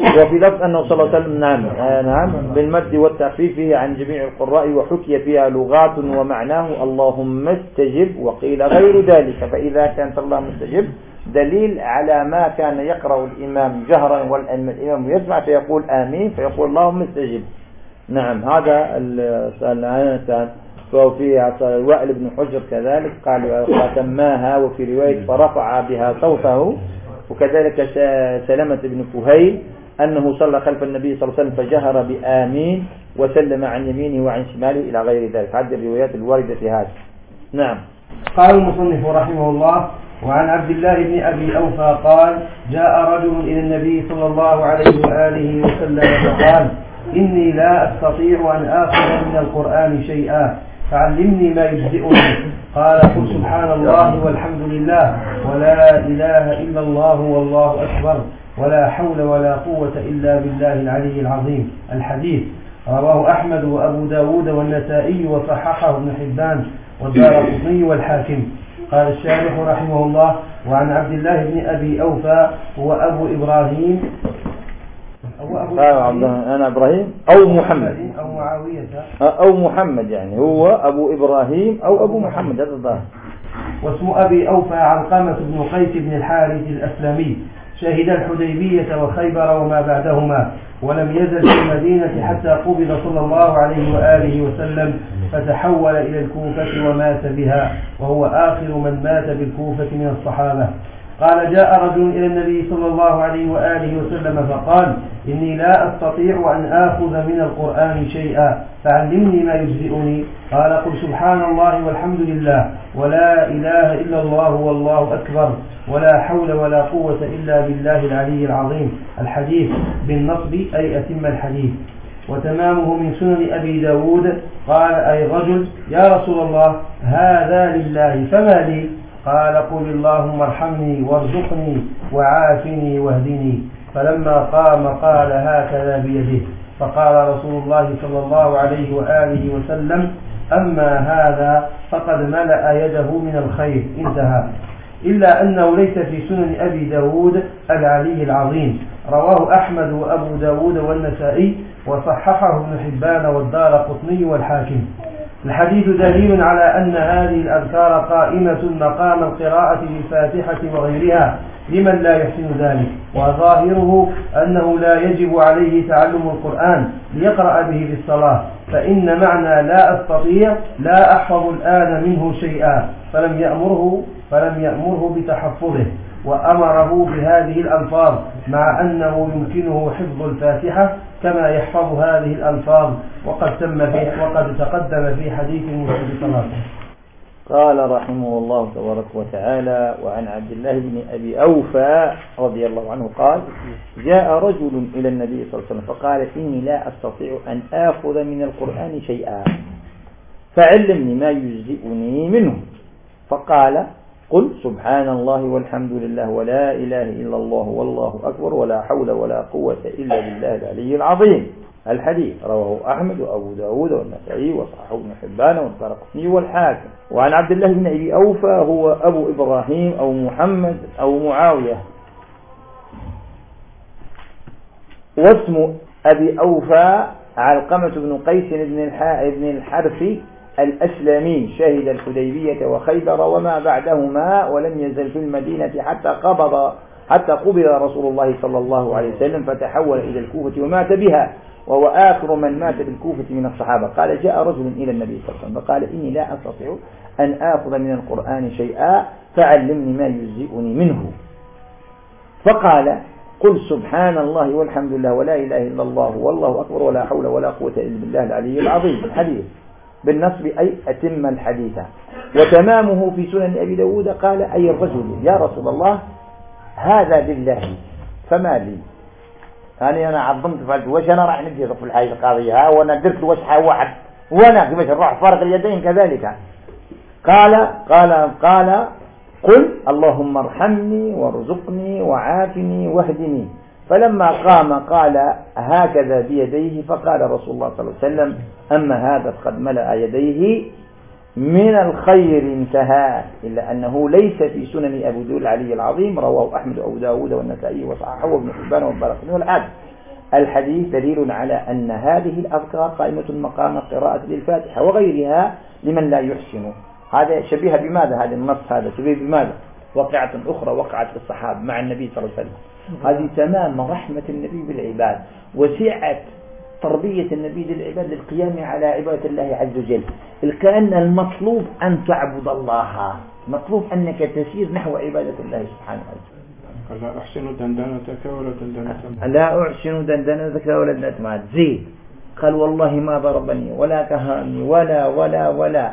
وفي لفظ أنه صلى الله عليه وسلم نعم, آه، نعم بالمد والتخفيف عن جميع القراء وحكي فيها لغات ومعناه اللهم استجب وقيل غير ذلك. فإذا كان صلى الله مستجب دليل على ما كان يقرأ الإمام جهرا والإمام يسمع فيقول آمين فيقول اللهم استجب. نعم هذا السؤال الثاني وفي وائل بن حجر كذلك قال ختماها وفي رواية فرفع بها صوته وكذلك سلمة بن كهيل أنه صلى خلف النبي صلى الله عليه وسلم فجهر بآمين وسلم عن يمينه وعن شماله إلى غير ذلك. هذه الروايات الواردة في هذا. نعم. قال المصنف رحمه الله وعن عبد الله بن أبي أوفى قال جاء رجل إلى النبي صلى الله عليه وآله وسلم فقال إني لا أستطيع أن آخذ من القرآن شيئا. فعلمني ما يجزئني. قال قل سبحان الله والحمد لله ولا إله إلا الله والله أكبر ولا حول ولا قوة إلا بالله العلي العظيم الحديث. رواه أحمد وأبو داود والنسائي وصححه ابن حبان والدار والحاكم. قال الشارح رحمه الله وعن عبد الله بن أبي أوفى هو أبو إبراهيم آه، أنا إبراهيم. أو محمد. أو معاوية. آه، أو محمد يعني هو أبو إبراهيم أو أبو محمد هذا الظاهر. واسم أبي أوفى علقمة بن قيس بن الحارث الأسلمي. شهد الحديبية وخيبر وما بعدهما ولم يزل في المدينة حتى قبض صلى الله عليه وآله وسلم فتحول إلى الكوفة ومات بها وهو آخر من مات بالكوفة من الصحابة. قال جاء رجل إلى النبي صلى الله عليه وآله وسلم فقال إني لا أستطيع أن آخذ من القرآن شيئا. فعلمني ما يجزئني. قال قل سبحان الله والحمد لله ولا إله إلا الله والله أكبر ولا حول ولا قوة إلا بالله العلي العظيم. الحديث بالنصب أي أتم الحديث. وتمامه من سنن أبي داود. قال أي رجل يا رسول الله هذا لله فما لي؟ قال قل اللهم ارحمني وارزقني وعافني واهدني. فلما قام قال هكذا بيده. فقال رسول الله صلى الله عليه وآله وسلم أما هذا فقد ملأ يده من الخير. انتهى. إلا أنه ليس في سنن أبي داود العلي العظيم. رواه أحمد وأبو داود والنسائي وصححه ابن حبان والدار قطني والحاكم. الحديث دليل على أن هذه الأذكار قائمة مقام القراءة للفاتحة وغيرها لمن لا يحسن ذلك وظاهره أنه لا يجب عليه تعلم القرآن ليقرأ به بالصلاة فإن معنى لا أستطيع لا أحفظ الآن منه شيئا فلم يأمره فلم يأمره بتحفظه وأمره بهذه الألفاظ مع أنه يمكنه حفظ الفاتحة كما يحفظ هذه الألفاظ وقد تم في وقد تقدم في حديث المسجد صلى الله قال رحمه الله تبارك وتعالى وعن عبد الله بن أبي أوفى رضي الله عنه قال جاء رجل إلى النبي صلى الله عليه وسلم فقال إني لا أستطيع أن آخذ من القرآن شيئا فعلمني ما يجزئني منه. فقال قل سبحان الله والحمد لله ولا إله إلا الله والله أكبر ولا حول ولا قوة إلا بالله العلي العظيم. الحديث رواه أحمد وأبو داود والنسائي وصححه بن حبان والفرقسي والحاكم. وعن عبد الله بن أبي أوفى هو أبو إبراهيم أو محمد أو معاوية. واسم أبي أوفى علقمة بن قيس بن الحارثي الأسلمي شهد الحديبية وخيبر وما بعدهما ولم يزل في المدينة حتى قبض حتى قبض رسول الله صلى الله عليه وسلم فتحول إلى الكوفة ومات بها وهو آخر من مات بالكوفة من الصحابة. قال جاء رجل إلى النبي صلى الله عليه وسلم فقال إني لا أستطيع أن آخذ من القرآن شيئا فعلمني ما يجزئني منه. فقال قل سبحان الله والحمد لله ولا إله إلا الله والله أكبر ولا حول ولا قوة إلا بالله العلي العظيم. الحديث. بالنصب أي أتم الحديث. وتمامه في سنن أبي داود قال أي الرجل يا رسول الله هذا لله فما لي؟ يعني أنا عظمت فعلت وش أنا راح نجي في الحاجة القاضية ها وأنا درت وش واحد. وأنا كيفاش نروح فارق اليدين كذلك. قال قال قال قل اللهم ارحمني وارزقني وعافني واهدني. فلما قام قال هكذا بيديه؟ فقال رسول الله صلى الله عليه وسلم أما هذا فقد ملأ يديه من الخير انتهى. إلا أنه ليس في سنن أبو دول العلي العظيم رواه أحمد وأبو داود والنسائي وصححه وابن حبان والبرق والعدل الحديث دليل على أن هذه الأذكار قائمة مقام قراءة للفاتحة وغيرها لمن لا يحسن. هذا شبيه بماذا؟ هذا النص هذا شبيه بماذا؟ وقعة أخرى وقعت في الصحابة مع النبي صلى الله عليه وسلم. هذه تمام رحمة النبي بالعباد وسعة تربية النبي للعباد للقيام على عبادة الله عز وجل. كأن المطلوب أن تعبد الله. مطلوب أنك تسير نحو عبادة الله سبحانه وتعالى. لا أحسن دندنتك ولا دندنتك. لا أحسن دندنتك ولا دندنتك. زيد قال والله ما ضربني ولا كهاني ولا ولا ولا.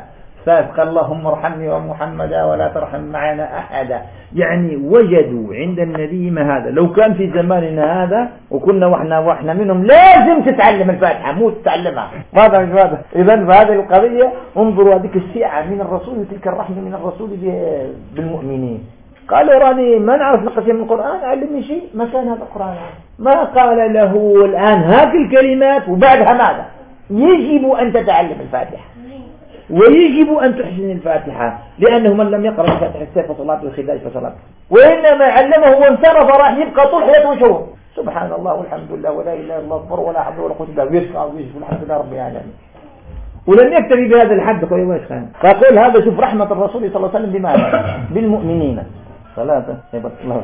فابقى اللهم ارحمني ومحمدا ولا ترحم معنا أحدا. يعني وجدوا عند النبي ما هذا. لو كان في زماننا هذا وكنا وحنا وحنا منهم لازم تتعلم الفاتحة مو تتعلمها. ماذا مش واضح إذا فهذه القضية انظروا هذيك السعة من الرسول وتلك الرحمة من الرسول بالمؤمنين. قالوا راني ما نعرف نقصي من القرآن علمني شيء؟ ما كان هذا القرآن. ما قال له الآن هات الكلمات وبعدها ماذا؟ يجب أن تتعلم الفاتحة. ويجب أن تحسن الفاتحة لأنه من لم يقرأ الفاتحة السيف صلاة الخلال فصلاة وإنما علمه وانصرف راح يبقى طول حياته وشهره سبحان الله والحمد لله ولا إله إلا الله أكبر ولا حول ولا قوة إلا بالله ويشفع الحمد لله رب العالمين. ولم يكتفي بهذا الحد فقل هذا شوف رحمة الرسول صلى الله عليه وسلم بماذا؟ بالمؤمنين. ثلاثة الله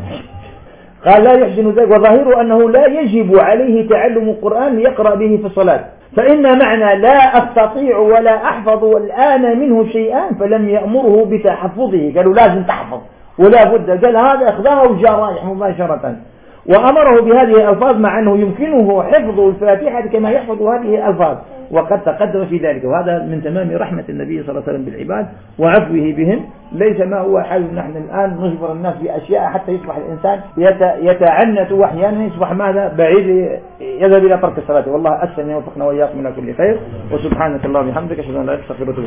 قال لا يحسن ذلك وظاهره أنه لا يجب عليه تعلم القرآن يقرأ به في الصلاة. فإن معنى لا أستطيع ولا أحفظ والآن منه شيئان فلم يأمره بتحفظه. قالوا لازم تحفظ ولا بد. قال هذا أخذها وجاء رايح مباشرة. وأمره بهذه الألفاظ مع أنه يمكنه حفظ الفاتحة كما يحفظ هذه الألفاظ. وقد تقدم في ذلك. وهذا من تمام رحمة النبي صلى الله عليه وسلم بالعباد وعفوه بهم. ليس ما هو حال نحن الآن نجبر الناس بأشياء حتى يصبح الإنسان يتعنت وحيانا يصبح ماذا؟ بعيد يذهب إلى ترك الصلاة. والله أسلم يوفقنا وإياكم إلى كل خير. وسبحانك اللهم وبحمدك أشهد أن لا إله إلا أنت أستغفرك